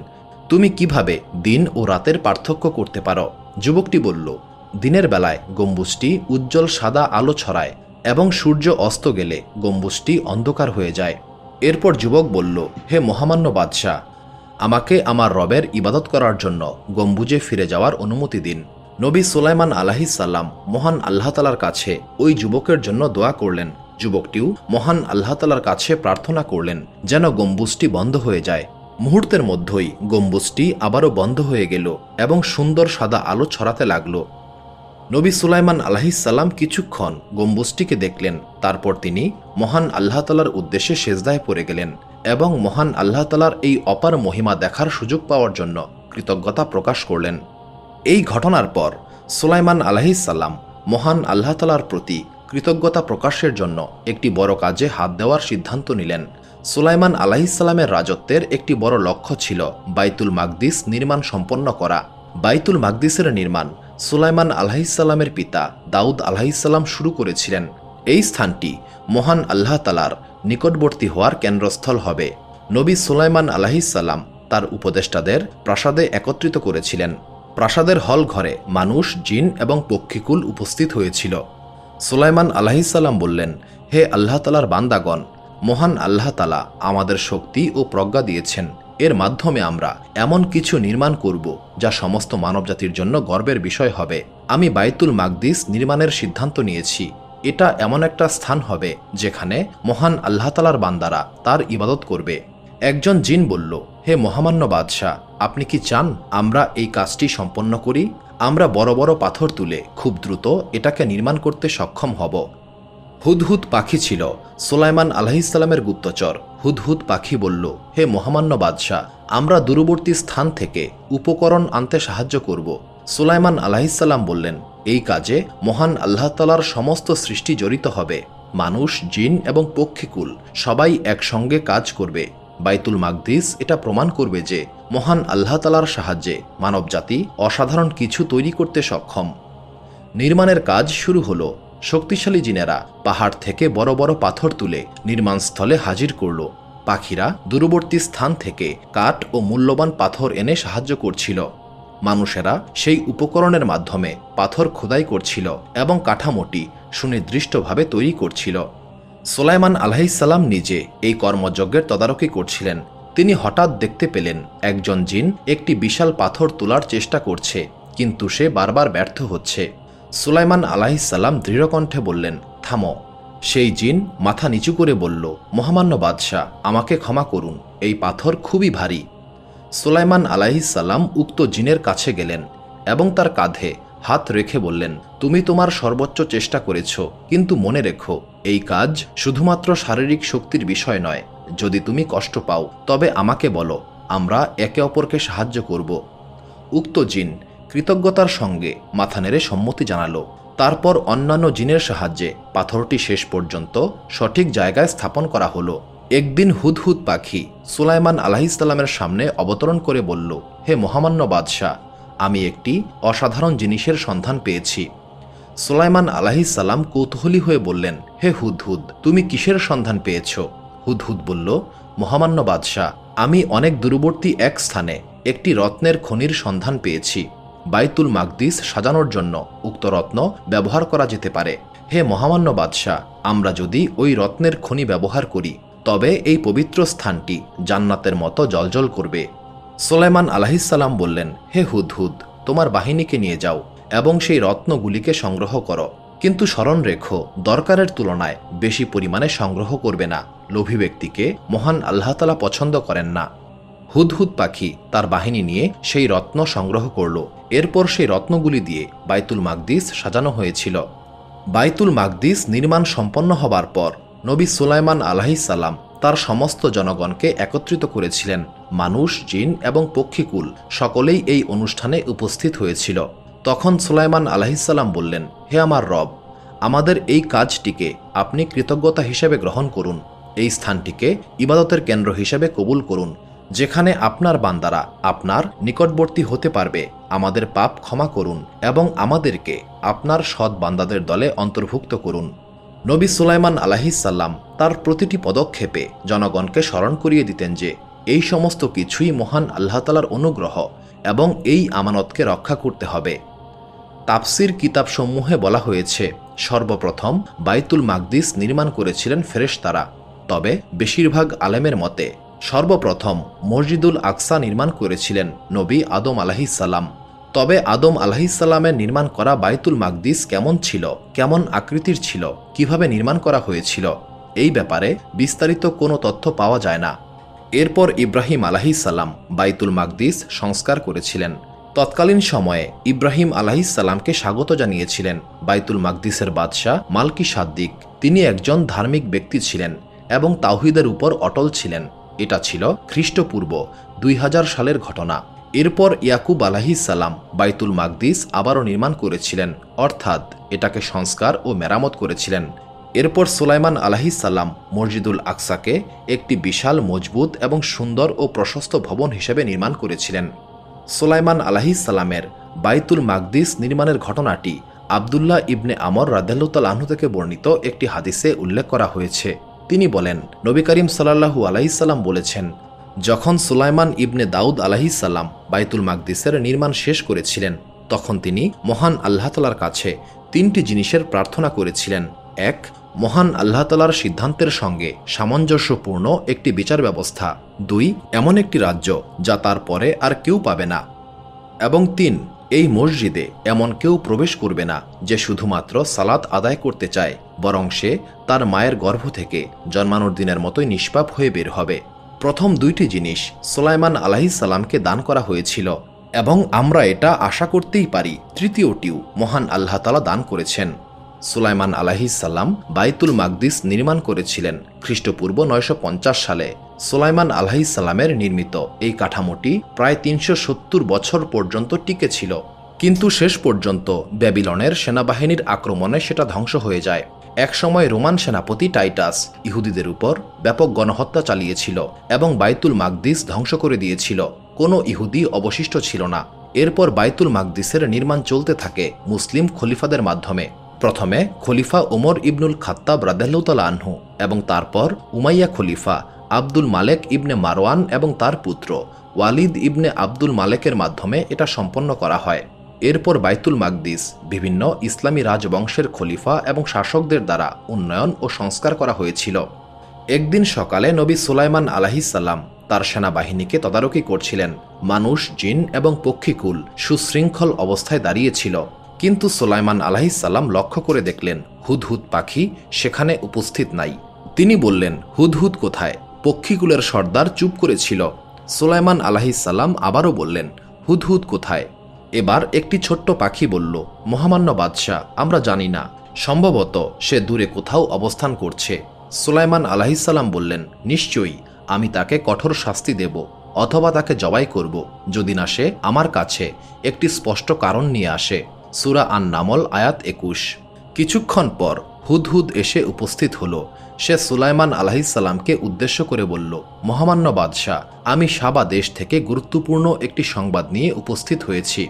তুমি কীভাবে দিন ও রাতের পার্থক্য করতে পারো? যুবকটি বলল, দিনের বেলায় গম্বুজটি উজ্জ্বল সাদা আলো ছড়ায় এবং সূর্য অস্ত গেলে গম্বুজটি অন্ধকার হয়ে যায়। এরপর যুবক বলল, হে মহামান্য বাদশাহ, আমাকে আমার রবের ইবাদত করার জন্য গম্বুজে ফিরে যাওয়ার অনুমতি দিন। নবী সুলাইমান আলাহিসাল্লাম মহান আল্লাহ তালার কাছে ওই যুবকের জন্য দোয়া করলেন যুবকটিও মহান আল্লাহ তালার কাছে প্রার্থনা করলেন, যেন গম্বুজটি বন্ধ হয়ে যায়। মুহূর্তের মধ্যেই গম্বুজটি আবারও বন্ধ হয়ে গেল এবং সুন্দর সাদা আলো ছড়াতে লাগল। নবী সুলাইমান আলাহিসাল্লাম কিছুক্ষণ গম্বুজটিকে দেখলেন, তারপর তিনি মহান আল্লাহ তালার উদ্দেশ্যে সেজদায় পড়ে গেলেন এবং মহান আল্লাহ তালার এই অপার মহিমা দেখার সুযোগ পাওয়ার জন্য কৃতজ্ঞতা প্রকাশ করলেন। এই ঘটনার পর সুলাইমান আলাহিসাল্লাম মহান আল্লাহ তালার প্রতি কৃতজ্ঞতা প্রকাশের জন্য একটি বড় কাজে হাত দেওয়ার সিদ্ধান্ত নিলেন। সুলাইমান আলাহিসাল্লামের রাজত্বের একটি বড় লক্ষ্য ছিল বাইতুল মাকদিস নির্মাণ সম্পন্ন করা। বাইতুল মাকদিসের নির্মাণ সুলাইমান আলাহিসাল্লামের পিতা দাউদ আলাহিসাল্লাম শুরু করেছিলেন। এই স্থানটি মহান আল্লাহ তালার নিকটবর্তী হওয়ার কেন্দ্রস্থল হবে। নবী সুলাইমান আলাহিসাল্লাম তার উপদেষ্টাদের প্রাসাদে একত্রিত করেছিলেন। প্রাসাদের হল ঘরে মানুষ, জিন এবং পক্ষীকুল উপস্থিত হয়েছিল। সুলাইমান আলাহিসাল্লাম বললেন, হে আল্লাহ তালার বান্দাগণ, মহান আল্লাহ তালা আমাদের শক্তি ও প্রজ্ঞা দিয়েছেন। এর মাধ্যমে আমরা এমন কিছু নির্মাণ করব যা সমস্ত মানবজাতির জন্য গর্বের বিষয় হবে। আমি বাইতুল মাকদিস নির্মাণের সিদ্ধান্ত নিয়েছি। এটা এমন একটা স্থান হবে যেখানে মহান আল্লাহ তালার বান্দারা তার ইবাদত করবে। একজন জিন বলল, হে মহামান্য বাদশাহ, আপনি কি চান আমরা এই কাজটি সম্পন্ন করি? আমরা বড় বড় পাথর তুলে খুব দ্রুত এটাকে নির্মাণ করতে সক্ষম হব। হুদহুদ পাখি ছিল, সোলাইমান আলাহিসাল্লামের গুপ্তচর। হুদহুদ পাখি বলল, হে মহামান্য বাদশাহ, আমরা দূরবর্তী স্থান থেকে উপকরণ আনতে সাহায্য করব। সুলাইমান আলাহিসাল্লাম বললেন, এই কাজে মহান আল্লাহ তালার সমস্ত সৃষ্টি জড়িত হবে। মানুষ, জিন এবং পক্ষীকুল সবাই একসঙ্গে কাজ করবে। বাইতুল মাকদিস এটা প্রমাণ করবে যে মহান আল্লাহ তালার সাহায্যে মানবজাতি অসাধারণ কিছু তৈরি করতে সক্ষম। নির্মাণের কাজ শুরু হলো। শক্তিশালী জিনেরা পাহাড় থেকে বড় বড় পাথর তুলে নির্মাণস্থলে হাজির করল। পাখিরা দূরবর্তী স্থান থেকে কাঠ ও মূল্যবান পাথর এনে সাহায্য করছিল। মানুষেরা সেই উপকরণের মাধ্যমে পাথর খোদাই করছিল এবং কাঠামোটি সুনির্দিষ্টভাবে তৈরি করছিল। সোলাইমান আলাহিসাল্লাম নিজে এই কর্মযজ্ঞের তদারকি করছিলেন। তিনি হঠাৎ দেখতে পেলেন, একজন জিন একটি বিশাল পাথর তোলার চেষ্টা করছে, কিন্তু সে বারবার ব্যর্থ হচ্ছে। সুলাইমান আলাহিসাল্লাম দৃঢ়কণ্ঠে বললেন, থামো। সেই জিন মাথা নিচু করে বলল, মহামান্য বাদশাহ, আমাকে ক্ষমা করুন, এই পাথর খুবই ভারী। সুলাইমান আলাহিসাল্লাম উক্ত জিনের কাছে গেলেন এবং তার কাঁধে হাত রেখে বললেন, তুমি তোমার সর্বোচ্চ চেষ্টা করেছ, কিন্তু মনে রেখো, এই কাজ শুধুমাত্র শারীরিক শক্তির বিষয় নয়। যদি তুমি কষ্ট পাও, তবে আমাকে বলো, আমরা একে অপরকে সাহায্য করব। উক্ত জিন কৃতজ্ঞতার সঙ্গে মাথা নেড়ে সম্মতি জানালো। তারপর অন্যান্য জিনের সাহায্যে পাথরটি শেষ পর্যন্ত সঠিক জায়গায় স্থাপন করা হলো। একদিন হুদহুদ পাখি সুলাইমান আলাহিসাল্লামের সামনে অবতরণ করে বলল, হে মহামান্য বাদশাহ আমি একটি অসাধারণ জিনিসের সন্ধান পেয়েছি। সুলাইমান আলাহিসাল্লাম কৌতূহলী হয়ে বললেন, হে হুদহুদ, তুমি কিসের সন্ধান পেয়েছ? হুদহুদ বলল, মহামান্য বাদশাহ, আমি অনেক দূরবর্তী এক স্থানে একটি রত্নের খনির সন্ধান পেয়েছি। বাইতুল মাকদিস সাজানোর জন্য উক্ত রত্ন ব্যবহার করা যেতে পারে। হে মহামান্য বাদশাহ, আমরা যদি ওই রত্নের খনি ব্যবহার করি, তবে এই পবিত্র স্থানটি জান্নাতের মতো জলজল করবে। সোলেমান আলাহিসাল্লাম বললেন, হে হুদহুদ তোমার বাহিনীকে নিয়ে যাও এবং সেই রত্নগুলিকে সংগ্রহ করো। কিন্তু স্মরণ রেখো, দরকারের তুলনায় বেশি পরিমাণে সংগ্রহ করবে না। লোভী ব্যক্তিকে মহান আল্লাহতালা পছন্দ করেন না। হুদহুদ পাখি তার বাহিনী নিয়ে সেই রত্ন সংগ্রহ করল। এরপর সেই রত্নগুলি দিয়ে বাইতুল মাকদিস সাজানো হয়েছিল। বাইতুল মাকদিস নির্মাণ সম্পন্ন হবার পর নবী সুলাইমান আলাহিসাল্লাম তার সমস্ত জনগণকে একত্রিত করেছিলেন। মানুষ, জিন এবং পক্ষীকুল সকলেই এই অনুষ্ঠানে উপস্থিত হয়েছিল। তখন সুলাইমান আলাহিসাল্লাম বললেন, হে আমার রব, আমাদের এই কাজটিকে আপনি কৃতজ্ঞতা হিসেবে গ্রহণ করুন। এই স্থানটিকে ইবাদতের কেন্দ্র হিসেবে কবুল করুন, যেখানে আপনার বান্দারা আপনার নিকটবর্তী হতে পারবে। আমাদের পাপ ক্ষমা করুন এবং আমাদেরকে আপনার সৎ বান্দাদের দলে অন্তর্ভুক্ত করুন। নবী সুলাইমান আলাহিসাল্লাম তার প্রতিটি পদক্ষেপে জনগণকে স্মরণ করিয়ে দিতেন যে এই সমস্ত কিছুই মহান আল্লাহতালার অনুগ্রহ এবং এই আমানতকে রক্ষা করতে হবে। তাপসির কিতাবসমূহে বলা হয়েছে, সর্বপ্রথম বাইতুল মাকদিস নির্মাণ করেছিলেন ফেরেশতারা। তবে বেশিরভাগ আলেমের মতে, সর্বপ্রথম মসজিদুল আকসা নির্মাণ করেছিলেন নবী আদম আলাহিসাল্লাম তবে আদম আলাহিসাল্লামের নির্মাণ করা বাইতুল মাকদিস কেমন ছিল? কেমন আকৃতির ছিল? কীভাবে নির্মাণ করা হয়েছিল? এই ব্যাপারে বিস্তারিত কোনো তথ্য পাওয়া যায় না। এরপর ইব্রাহিম আলাহিসাল্লাম বাইতুল মাকদিস সংস্কার করেছিলেন। তৎকালীন সময়ে ইব্রাহিম আলাহিসাল্লামকে স্বাগত জানিয়েছিলেন বাইতুল মাকদিসের বাদশাহ মালকি সাদ্দিক। তিনি একজন ধার্মিক ব্যক্তি ছিলেন এবং তাওহিদের উপর অটল ছিলেন। এটা ছিল খ্রিস্টপূর্ব দুই হাজার সালের ঘটনা। এরপর ইয়াকুব আলাহিসাল্লাম বাইতুল মাকদিস আবারও নির্মাণ করেছিলেন, অর্থাৎ এটাকে সংস্কার ও মেরামত করেছিলেন। এরপর সুলাইমান আলাহিসাল্লাম মসজিদুল আকসাকে একটি বিশাল, মজবুত এবং সুন্দর ও প্রশস্ত ভবন হিসেবে নির্মাণ করেছিলেন। সুলাইমান আলাহিসাল্লামের বাইতুল মাকদিস নির্মাণের ঘটনাটি আবদুল্লাহ ইবনে আমর রাদেল্লাল আহ্ন থেকে বর্ণিত একটি হাদিসে উল্লেখ করা হয়েছে। তিনি বলেন, নবী করিম সাল্লাহু আলাহিসাল্লাম বলেছেন যখন সুলাইমান ইবনে দাউদ আলাহিসাল্লাম বাইতুল মাকদিসের নির্মাণ শেষ করেছিলেন, তখন তিনি মহান আল্লাহ তালার কাছে তিনটি জিনিসের প্রার্থনা করেছিলেন। এক, মহান আল্লাহ তালার সিদ্ধান্তের সঙ্গে সামঞ্জস্যপূর্ণ একটি বিচার ব্যবস্থা। দুই, এমন একটি রাজ্য যা তার পরে আর কেউ পাবে না। এবং তিন, এই মসজিদে এমন কেউ প্রবেশ করবে না যে শুধুমাত্র সালাত আদায় করতে চায়, বরং সে তার মায়ের গর্ভ থেকে জন্মানোর দিনের মতোই নিষ্পাপ হয়ে বের হবে। প্রথম দুইটি জিনিস সোলাইমান আলাহিসাল্লামকে দান করা হয়েছিল এবং আমরা এটা আশা করতেই পারি। তৃতীয়টিও মহান আল্লাহ তালা দান করেছেন। সুলাইমান আলাহিসাল্লাম বাইতুল মাকদিস নির্মাণ করেছিলেন খ্রিস্টপূর্ব নয়শো পঞ্চাশ সালে। সুলাইমান আলাহিসাল্লামের নির্মিত এই কাঠামোটি প্রায় তিনশো সত্তর বছর পর্যন্ত টিকে ছিল। কিন্তু শেষ পর্যন্ত ব্যাবিলনের সেনাবাহিনীর আক্রমণে সেটা ধ্বংস হয়ে যায়। একসময় রোমান সেনাপতি টাইটাস ইহুদিদের উপর ব্যাপক গণহত্যা চালিয়েছিল এবং বাইতুল মাকদিস ধ্বংস করে দিয়েছিল। কোনো ইহুদি অবশিষ্ট ছিল না। এরপর বাইতুল মাকদিসের নির্মাণ চলতে থাকে মুসলিম খলিফাদের মাধ্যমে। প্রথমে খলিফা ওমর ইবনুল খাত্তাব রাদেল্লাউতাল আনহু এবং তারপর উমাইয়া খলিফা আব্দুল মালেক ইবনে মারওয়ান এবং তার পুত্র ওয়ালিদ ইবনে আব্দুল মালেকের মাধ্যমে এটা সম্পন্ন করা হয়। এরপর বাইতুল মাকদিস বিভিন্ন ইসলামী রাজবংশের খলিফা এবং শাসকদের দ্বারা উন্নয়ন ও সংস্কার করা হয়েছিল। একদিন সকালে নবী সুলাইমান আলাহিসাল্লাম তার সেনাবাহিনীকে তদারকি করছিলেন। মানুষ, জিন এবং পক্ষীকুল সুশৃঙ্খল অবস্থায় দাঁড়িয়েছিল। কিন্তু সোলাইমান আলাহিসাল্লাম লক্ষ্য করে দেখলেন, হুদহুদ পাখি সেখানে উপস্থিত নাই। তিনি বললেন, হুদহুদ কোথায়? পক্ষীকুলের সর্দার চুপ করেছিল। সোলাইমান আলাহিসাল্লাম আবারও বললেন, হুদহুদ কোথায়? এবার একটি ছোট্ট পাখি বলল, মহামান্য বাদশাহ, আমরা জানি না। সম্ভবত সে দূরে কোথাও অবস্থান করছে। সুলাইমান আলাহিসাল্লাম বললেন, নিশ্চয়ই, আমি তাকে কঠোর শাস্তি দেব, অথবা তাকে জবাই করব, যদি না সে আমার কাছে একটি স্পষ্ট কারণ নিয়ে আসে। সুরা আন নামল আয়াত একুশ। কিছুক্ষণ পর হুদহুদ এসে উপস্থিত হল। সে সুলাইমান আলাহিসাল্লামকে উদ্দেশ্য করে বলল, মহামান্য বাদশাহ, আমি সাবা দেশ থেকে গুরুত্বপূর্ণ একটি সংবাদ নিয়ে উপস্থিত হয়েছি।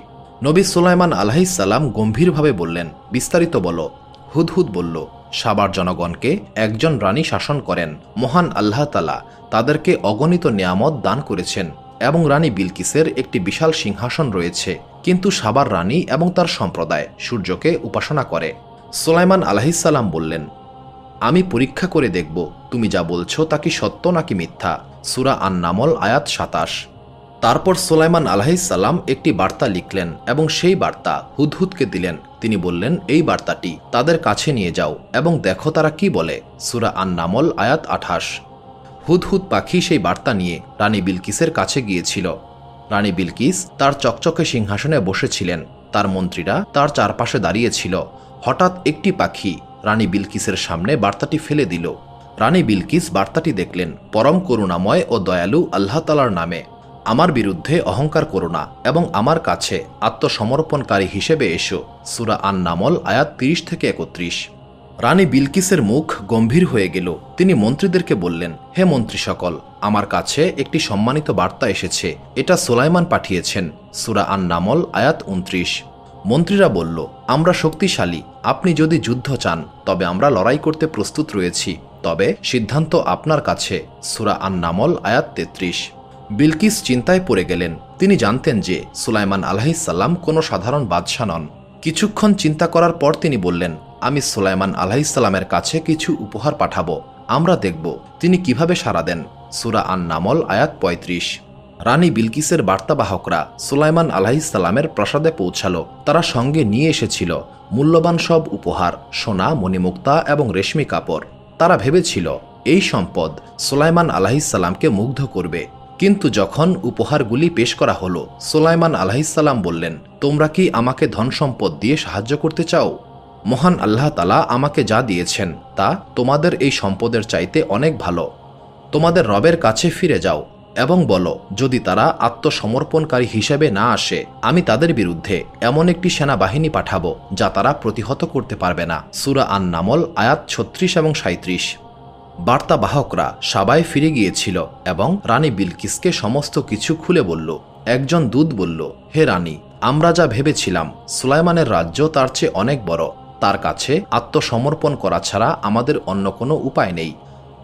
নবী সুলাইমান আলাহিসাল্লাম গম্ভীরভাবে বললেন, বিস্তারিত বলো। হুদহুদ বলল, সাবার জনগণকে একজন রানী শাসন করেন, মহান আল্লাহ তালা তাদেরকে অগণিত নিয়ামত দান করেছেন এবং রানী বিলকিসের একটি বিশাল সিংহাসন রয়েছে। কিন্তু সাবার রানী এবং তার সম্প্রদায় সূর্যকে উপাসনা করে। সোলাইমান আলাহিসাল্লাম বললেন, আমি পরীক্ষা করে দেখব, তুমি যা বলছো তা কি সত্য নাকি মিথ্যা? সুরা আন্নামল, আয়াত সাতাশ। তারপর সোলাইমান আলাহিসাল্লাম একটি বার্তা লিখলেন এবং সেই বার্তা হুদহুদকে দিলেন। তিনি বললেন, এই বার্তাটি তাদের কাছে নিয়ে যাও এবং দেখো তারা কি বলে। সুরা আন্নামল, আয়াত আঠাশ। হুদহুদ পাখি সেই বার্তা নিয়ে রানী বিলকিসের কাছে গিয়েছিল। রানী বিলকিস তার চকচকে সিংহাসনে বসেছিলেন। তার মন্ত্রীরা তার চারপাশে দাঁড়িয়েছিল। হঠাৎ একটি পাখি রানী বিলকিসের সামনে বার্তাটি ফেলে দিল। রানী বিলকিস বার্তাটি দেখলেন, পরম করুণাময় ও দয়ালু আল্লাহ তালার নামে। আমার বিরুদ্ধে অহংকার করো না এবং আমার কাছে আত্মসমর্পণকারী হিসেবে এসো। সুরা আন নামল আয়াত তিরিশ থেকে একত্রিশ। রানী বিলকিসের মুখ গম্ভীর হয়ে গেল। তিনি মন্ত্রীদেরকে বললেন, হে মন্ত্রী সকল, আমার কাছে একটি সম্মানিত বার্তা এসেছে। এটা সোলাইমান পাঠিয়েছেন। সুরা আন নামল আয়াত উনত্রিশ। মন্ত্রীরা বলল, আমরা শক্তিশালী। আপনি যদি যুদ্ধ চান, তবে আমরা লড়াই করতে প্রস্তুত রয়েছি। তবে সিদ্ধান্ত আপনার কাছে। সুরা আন নামল আয়াত তেত্রিশ। বিলকিস চিন্তায় পড়ে গেলেন। তিনি জানতেন যে সুলাইমান আলাহিসাল্লাম কোনো সাধারণ বাদশাহ নন। কিছুক্ষণ চিন্তা করার পর তিনি বললেন, আমি সুলাইমান আলাহিসাল্লামের কাছে কিছু উপহার পাঠাবো। আমরা দেখব তিনি কীভাবে সাড়া দেন। সুরা আন নামল আয়াত পঁয়ত্রিশ। রানী বিলকিসের বার্তাবাহকরা সুলাইমান আলাহিসাল্লামের প্রাসাদে পৌঁছালো। তারা সঙ্গে নিয়ে এসেছিল মূল্যবান সব উপহার, সোনা, মণিমুক্তা এবং রেশমি কাপড়। তারা ভেবেছিল, এই সম্পদ সুলাইমান আলাহিসাল্লামকে মুগ্ধ করবে। কিন্তু যখন উপহারগুলি পেশ করা হলো, সোলাইমান আলাহিসাল্লাম বললেন, তোমরা কি আমাকে ধন সম্পদ দিয়ে সাহায্য করতে চাও? মহান আল্লাহ তালা আমাকে যা দিয়েছেন, তা তোমাদের এই সম্পদের চাইতে অনেক ভালো। তোমাদের রবের কাছে ফিরে যাও এবং বলো, যদি তারা আত্মসমর্পণকারী হিসেবে না আসে, আমি তাদের বিরুদ্ধে এমন একটি সেনাবাহিনী পাঠাবো, যা তারা প্রতিহত করতে পারবে না। সুরা আন নামল আয়াত ছত্রিশ এবং সাঁত্রিশ বার্তাবাহকরা সবাই ফিরে গিয়েছিল এবং রানী বিলকিসকে সমস্ত কিছু খুলে বলল। একজন দূত বলল, হে রানী, আমরা যা ভেবেছিলাম, সুলাইমানের রাজ্য তার চেয়ে অনেক বড়। তার কাছে আত্মসমর্পণ করা ছাড়া আমাদের অন্য কোনো উপায় নেই।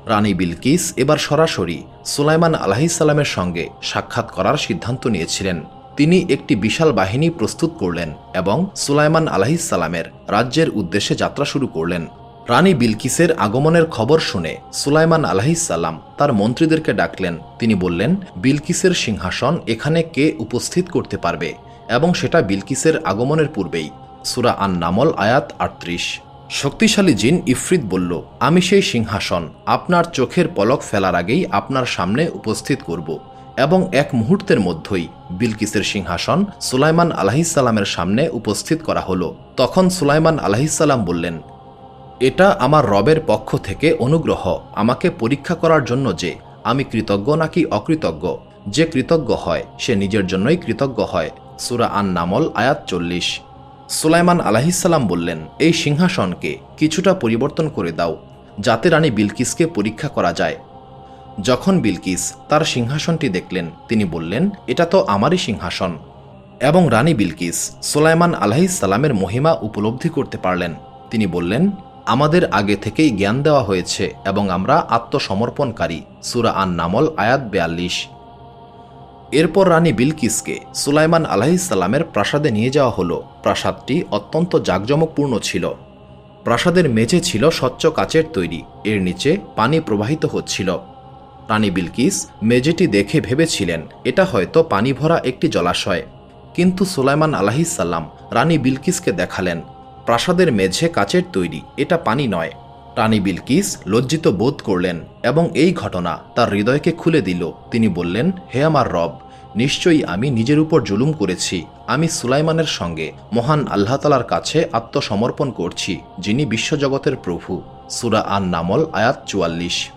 রানী বিলকিস এবার সরাসরি সুলাইমান আলাহিসাল্লামের সঙ্গে সাক্ষাৎ করার সিদ্ধান্ত নিয়েছিলেন। তিনি একটি বিশাল বাহিনী প্রস্তুত করলেন এবং সুলাইমান আলাহিসাল্লামের রাজ্যের উদ্দেশ্যে যাত্রা শুরু করলেন। রানী বিলকিসের আগমনের খবর শুনে সুলাইমান আলাহিসাল্লাম তার মন্ত্রীদেরকে ডাকলেন। তিনি বললেন, বিলকিসের সিংহাসন এখানে কে উপস্থিত করতে পারবে এবং সেটা বিলকিসের আগমনের পূর্বেই। সুরা আন নামল আয়াত আটত্রিশ। শক্তিশালী জিন ইফরিত বলল, আমি সেই সিংহাসন আপনার চোখের পলক ফেলার আগেই আপনার সামনে উপস্থিত করব এবং এক মুহূর্তের মধ্যেই বিলকিসের সিংহাসন সুলাইমান আলাহিসাল্লামের সামনে উপস্থিত করা হলো। তখন সুলাইমান আলাহিসাল্লাম বললেন এটা আমার রবের পক্ষ থেকে অনুগ্রহ আমাকে পরীক্ষা করার জন্য যে আমি কৃতজ্ঞ নাকি অকৃতজ্ঞ। যে কৃতজ্ঞ হয়, সে নিজের জন্যই কৃতজ্ঞ হয়। সুরা আন নামল আয়াত চল্লিশ। সুলাইমান আলাহিসাল্লাম বললেন, এই সিংহাসনকে কিছুটা পরিবর্তন করে দাও, যাতে রানী বিলকিসকে পরীক্ষা করা যায়। যখন বিলকিস তার সিংহাসনটি দেখলেন, তিনি বললেন, এটা তো আমারই সিংহাসন। এবং রানী বিলকিস সুলাইমান আলাহিসাল্লামের মহিমা উপলব্ধি করতে পারলেন। তিনি বললেন আমাদের আগে থেকেই জ্ঞান দেওয়া হয়েছে এবং আমরা আত্মসমর্পণকারী। সুরা আন নামল আয়াত বেয়াল্লিশ। এরপর রানী বিলকিসকে সুলাইমান আলাহিসাল্লামের প্রাসাদে নিয়ে যাওয়া হলো। প্রাসাদটি অত্যন্ত জাঁকজমকপূর্ণ ছিল। প্রাসাদের মেঝে ছিল স্বচ্ছ কাচের তৈরি। এর নিচে পানি প্রবাহিত হচ্ছিল। রানী বিলকিস মেঝেটি দেখে ভেবেছিলেন, এটা হয়তো পানি ভরা একটি জলাশয়। কিন্তু সুলাইমান আলাহিসাল্লাম রানী বিলকিসকে দেখালেন। প্রাসাদের মেঝে কাচের তৈরি, এটা পানি নয়। রানী বিলকিস লজ্জিত বোধ করলেন এবং এই ঘটনা তার হৃদয়কে খুলে দিল। তিনি বললেন, হে আমার রব, নিশ্চয়ই আমি নিজের উপর জুলুম করেছি। আমি সুলাইমানের সঙ্গে মহান আল্লাহ তালার কাছে আত্মসমর্পণ করছি, যিনি বিশ্বজগতের প্রভু। সুরা আন নামল আয়াত চুয়াল্লিশ।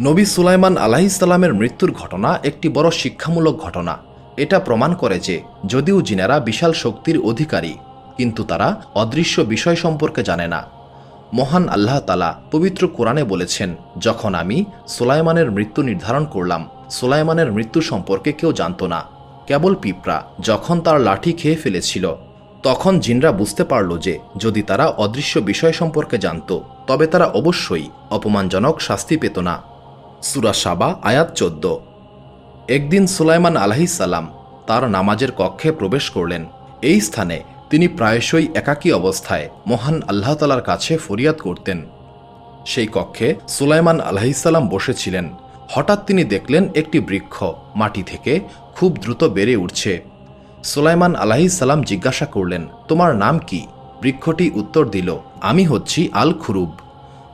নবী সুলাইমান আলাহিসাল্লামের মৃত্যুর ঘটনা একটি বড় শিক্ষামূলক ঘটনা। এটা প্রমাণ করে যে যদিও জিনেরা বিশাল শক্তির অধিকারী কিন্তু তারা অদৃশ্য বিষয় সম্পর্কে জানে না। মহান আল্লাহ তালা পবিত্র কোরআনে বলেছেন, যখন আমি সোলাইমানের মৃত্যু নির্ধারণ করলাম, সোলাইমানের মৃত্যু সম্পর্কে কেউ জানত না। কেবল পিঁপড়া যখন তার লাঠি খেয়ে ফেলেছিল, তখন জিনরা বুঝতে পারল যে যদি তারা অদৃশ্য বিষয় সম্পর্কে জানত, তবে তারা অবশ্যই অপমানজনক শাস্তি পেত না। সুরা সাবা, আয়াত চোদ্দ। একদিন সুলাইমান আলাহিসাল্লাম তার নামাজের কক্ষে প্রবেশ করলেন। এই স্থানে তিনি প্রায়শই একাকী অবস্থায় মহান আল্লাহ তালার কাছে ফরিয়াদ করতেন। সেই কক্ষে সুলাইমান আলাহিসাল্লাম বসেছিলেন। হঠাৎ তিনি দেখলেন একটি বৃক্ষ মাটি থেকে খুব দ্রুত বেড়ে উঠছে। সুলাইমান আলাহিসাল্লাম জিজ্ঞাসা করলেন, তোমার নাম কি? বৃক্ষটি উত্তর দিল, আমি হচ্ছি আল খুরুব।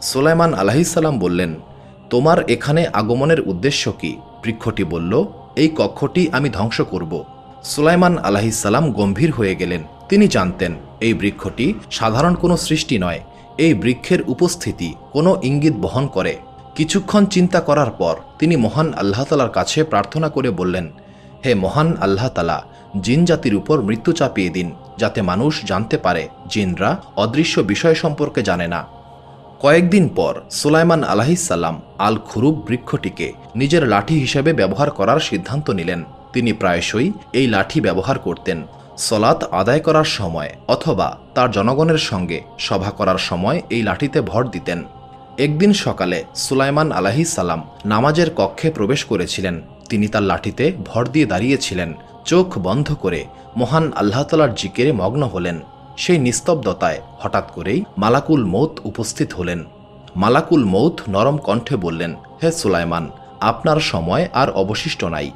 সুলাইমান আলাহিসাল্লাম বললেন, তোমার এখানে আগমনের উদ্দেশ্য কি? বৃক্ষটি বলল, এই কক্ষটি আমি ধ্বংস করব। সুলাইমান আলাহিসাল্লাম গম্ভীর হয়ে গেলেন। তিনি জানতেন, এই বৃক্ষটি সাধারণ কোনো সৃষ্টি নয়, এই বৃক্ষের উপস্থিতি কোনো ইঙ্গিত বহন করে। কিছুক্ষণ চিন্তা করার পর তিনি মহান আল্লাহ তালার কাছে প্রার্থনা করে বললেন, হে মহান আল্লাহ তালা, জিন জাতির উপর মৃত্যু চাপিয়ে দিন, যাতে মানুষ জানতে পারে জিনরা অদৃশ্য বিষয় সম্পর্কে জানে না। কয়েকদিন পর সুলাইমান আলাহিসাল্লাম আল খুরুব বৃক্ষটিকে নিজের লাঠি হিসেবে ব্যবহার করার সিদ্ধান্ত নিলেন। তিনি প্রায়শই এই লাঠি ব্যবহার করতেন। সলাত আদায় করার সময় অথবা তার জনগণের সঙ্গে সভা করার সময় এই লাঠিতে ভর দিতেন। একদিন সকালে সুলাইমান আলাহি সালাম নামাজের কক্ষে প্রবেশ করেছিলেন। তিনি তার লাঠিতে ভর দিয়ে দাঁড়িয়েছিলেন। চোখ বন্ধ করে মহান আল্লাহতালার জিকেরে মগ্ন হলেন। সেই নিস্তব্ধতায় হঠাৎ করেই মালাকুল মৌত উপস্থিত হলেন। মালাকুল মৌত নরম কণ্ঠে বললেন, হে সুলাইমান, আপনার সময় আর অবশিষ্ট নাই।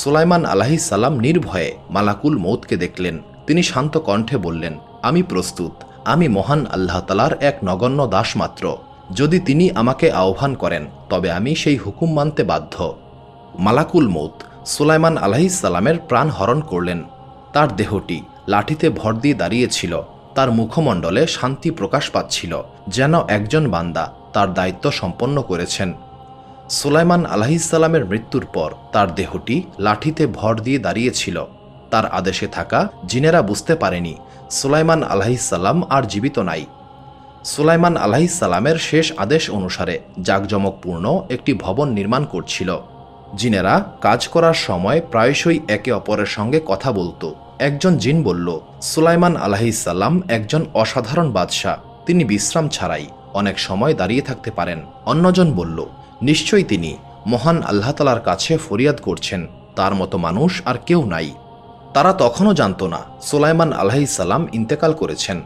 সুলাইমান আলাহিস সালাম নির্ভয়ে মালাকুল মৌতকে দেখলেন। তিনি শান্ত কণ্ঠে বললেন, আমি প্রস্তুত। আমি মহান আল্লাহ তালার এক নগণ্য দাস মাত্র। যদি তিনি আমাকে আহ্বান করেন, তবে আমি সেই হুকুম মানতে বাধ্য। মালাকুল মৌত সুলাইমান সালামের প্রাণ হরণ করলেন। তার দেহটি লাঠিতে ভর দিয়ে দাঁড়িয়েছিল। তার মুখমণ্ডলে শান্তি প্রকাশ পাচ্ছিল, যেন একজন বান্দা তার দায়িত্ব সম্পন্ন করেছেন। সুলাইমান আলাহিসাল্লামের মৃত্যুর পর তার দেহটি লাঠিতে ভর দিয়ে দাঁড়িয়েছিল। তার আদেশে থাকা জিনেরা বুঝতে পারেনি, সুলাইমান আলাহিসাল্লাম আর জীবিত নাই। সুলাইমান আলাহিসাল্লামের শেষ আদেশ অনুসারে জাঁকজমকপূর্ণ একটি ভবন নির্মাণ করছিল। জিনেরা কাজ করার সময় প্রায়শই একে অপরের সঙ্গে কথা বলতো। একজন জিন বলল, সুলাইমান আলাহিসাল্লাম একজন অসাধারণ বাদশাহ, তিনি বিশ্রাম ছাড়াই অনেক সময় দাঁড়িয়ে থাকতে পারেন। অন্যজন বলল নিশ্চয়ই তিনি মহান আল্লাহতালার কাছে ফরিয়াদ করছেন, তার মতো মানুষ আর কেউ নাই। তারা তখনও জানত না সুলাইমান আলাহিসাল্লাম ইন্তেকাল করেছেন।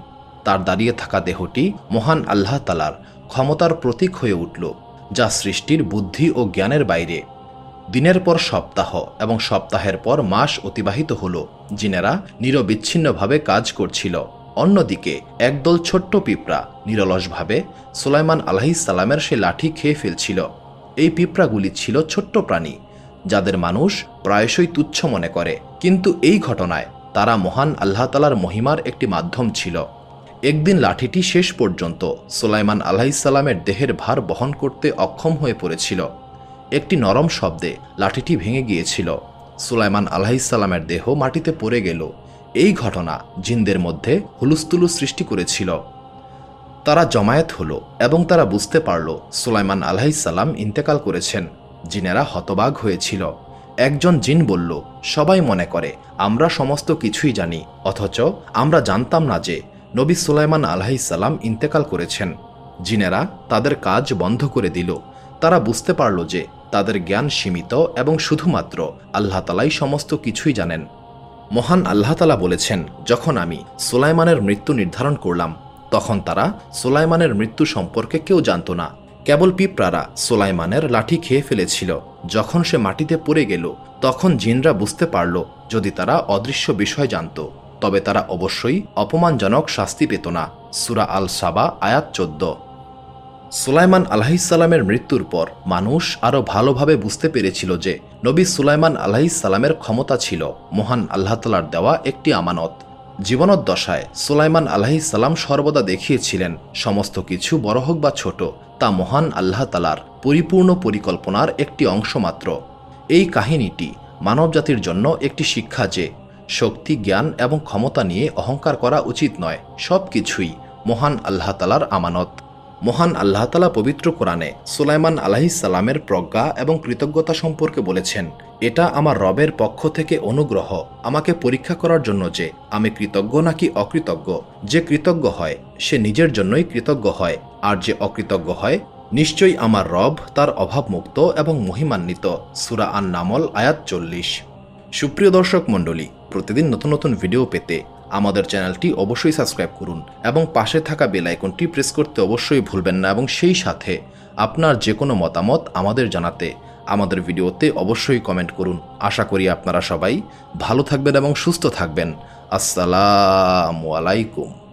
তার দাঁড়িয়ে থাকা দেহটি মহান আল্লাহ তালার ক্ষমতার প্রতীক হয়ে উঠল, যা সৃষ্টির বুদ্ধি ও জ্ঞানের বাইরে। দিনের পর সপ্তাহ এবং সপ্তাহের পর মাস অতিবাহিত হল, জিনেরা নিরবিচ্ছিন্নভাবে কাজ করছিল। অন্যদিকে, একদল ছোট্ট পিঁপড়া নিরলসভাবে সুলাইমান আলাহিসাল্লামের সে লাঠি খেয়ে ফেলছিল। এই পিঁপড়াগুলি ছিল ছোট্ট প্রাণী, যাদের মানুষ প্রায়শই তুচ্ছ মনে করে। কিন্তু এই ঘটনায় তারা মহান আল্লাহ তালার মহিমার একটি মাধ্যম ছিল। একদিন লাঠিটি শেষ পর্যন্ত সুলাইমান আলাহিসাল্লামের দেহের ভার বহন করতে অক্ষম হয়ে পড়েছিল। একটি নরম শব্দে লাঠিটি ভেঙে গিয়েছিল। সুলাইমান আলাহিসাল্লামের দেহ মাটিতে পড়ে গেল। এই ঘটনা জিনদের মধ্যে হুলুস্তুলু সৃষ্টি করেছিল। তারা জমায়েত হলো এবং তারা বুঝতে পারল সুলাইমান আলাহিসাল্লাম ইন্তেকাল করেছেন। জিনেরা হতবাগ হয়েছিল। একজন জিন বলল, সবাই মনে করে, আমরা সমস্ত কিছুই জানি, অথচ আমরা জানতাম না যে নবী সুলাইমান আলাহিসাল্লাম ইন্তেকাল করেছেন। জিনেরা তাদের কাজ বন্ধ করে দিল। তারা বুঝতে পারল যে তাদের জ্ঞান সীমিত এবং শুধুমাত্র আল্লাহ তালাই সমস্ত কিছুই জানেন। মহান আল্লাহতালা বলেছেন, যখন আমি সুলাইমানের মৃত্যু নির্ধারণ করলাম তখন তারা সোলাইমানের মৃত্যু সম্পর্কে কেউ জানত না। কেবল পিঁপড়ারা সোলাইমানের লাঠি খেয়ে ফেলেছিল। যখন সে মাটিতে পড়ে গেল, তখন জিনরা বুঝতে পারল যদি তারা অদৃশ্য বিষয় জানত। তবে তারা অবশ্যই অপমানজনক শাস্তি পেত না। সুরা আল সাবা আয়াত চোদ্দ। সুলাইমান আলাহিসাল্লামের মৃত্যুর পর মানুষ আরও ভালোভাবে বুঝতে পেরেছিল যে নবী সুলাইমান আলাহিসাল্লামের ক্ষমতা ছিল। মহান আল্লাহতালার দেওয়া একটি আমানত। জীবনোদ্দশায় সুলাইমান আলাহিসাল্লাম সর্বদা দেখিয়েছিলেন, সমস্ত কিছু বড় হোক বা ছোট, তা মহান আল্লাহ তালার পরিপূর্ণ পরিকল্পনার একটি অংশ মাত্র। এই কাহিনীটি মানবজাতির জন্য একটি শিক্ষা যে, শক্তি, জ্ঞান এবং ক্ষমতা নিয়ে অহংকার করা উচিত নয় সব কিছুই মহান আল্লাহ তালার আমানত। মহান আল্লাহ তালা পবিত্র কোরআনে সুলাইমান আলাহিসাল্লামের প্রজ্ঞা এবং কৃতজ্ঞতা সম্পর্কে বলেছেন, এটা আমার রবের পক্ষ থেকে অনুগ্রহ আমাকে পরীক্ষা করার জন্য যে আমি কৃতজ্ঞ নাকি অকৃতজ্ঞ। যে কৃতজ্ঞ হয়, সে নিজের জন্যই কৃতজ্ঞ হয়, আর যে অকৃতজ্ঞ হয়, নিশ্চয়ই আমার রব তার অভাবমুক্ত এবং মহিমান্বিত। সুরা আন নামল আয়াত চল্লিশ। সুপ্রিয় দর্শক মণ্ডলী, প্রতিদিন নতুন নতুন ভিডিও পেতে আমাদের চ্যানেলটি অবশ্যই সাবস্ক্রাইব করুন এবং পাশে থাকা বেল আইকনটি প্রেস করতে অবশ্যই ভুলবেন না এবং সেই সাথে আপনার যে কোনো মতামত আমাদের জানাতে আমাদের ভিডিওতে অবশ্যই কমেন্ট করুন। আশা করি আপনারা সবাই ভালো থাকবেন এবং সুস্থ থাকবেন। আসসালামু আলাইকুম।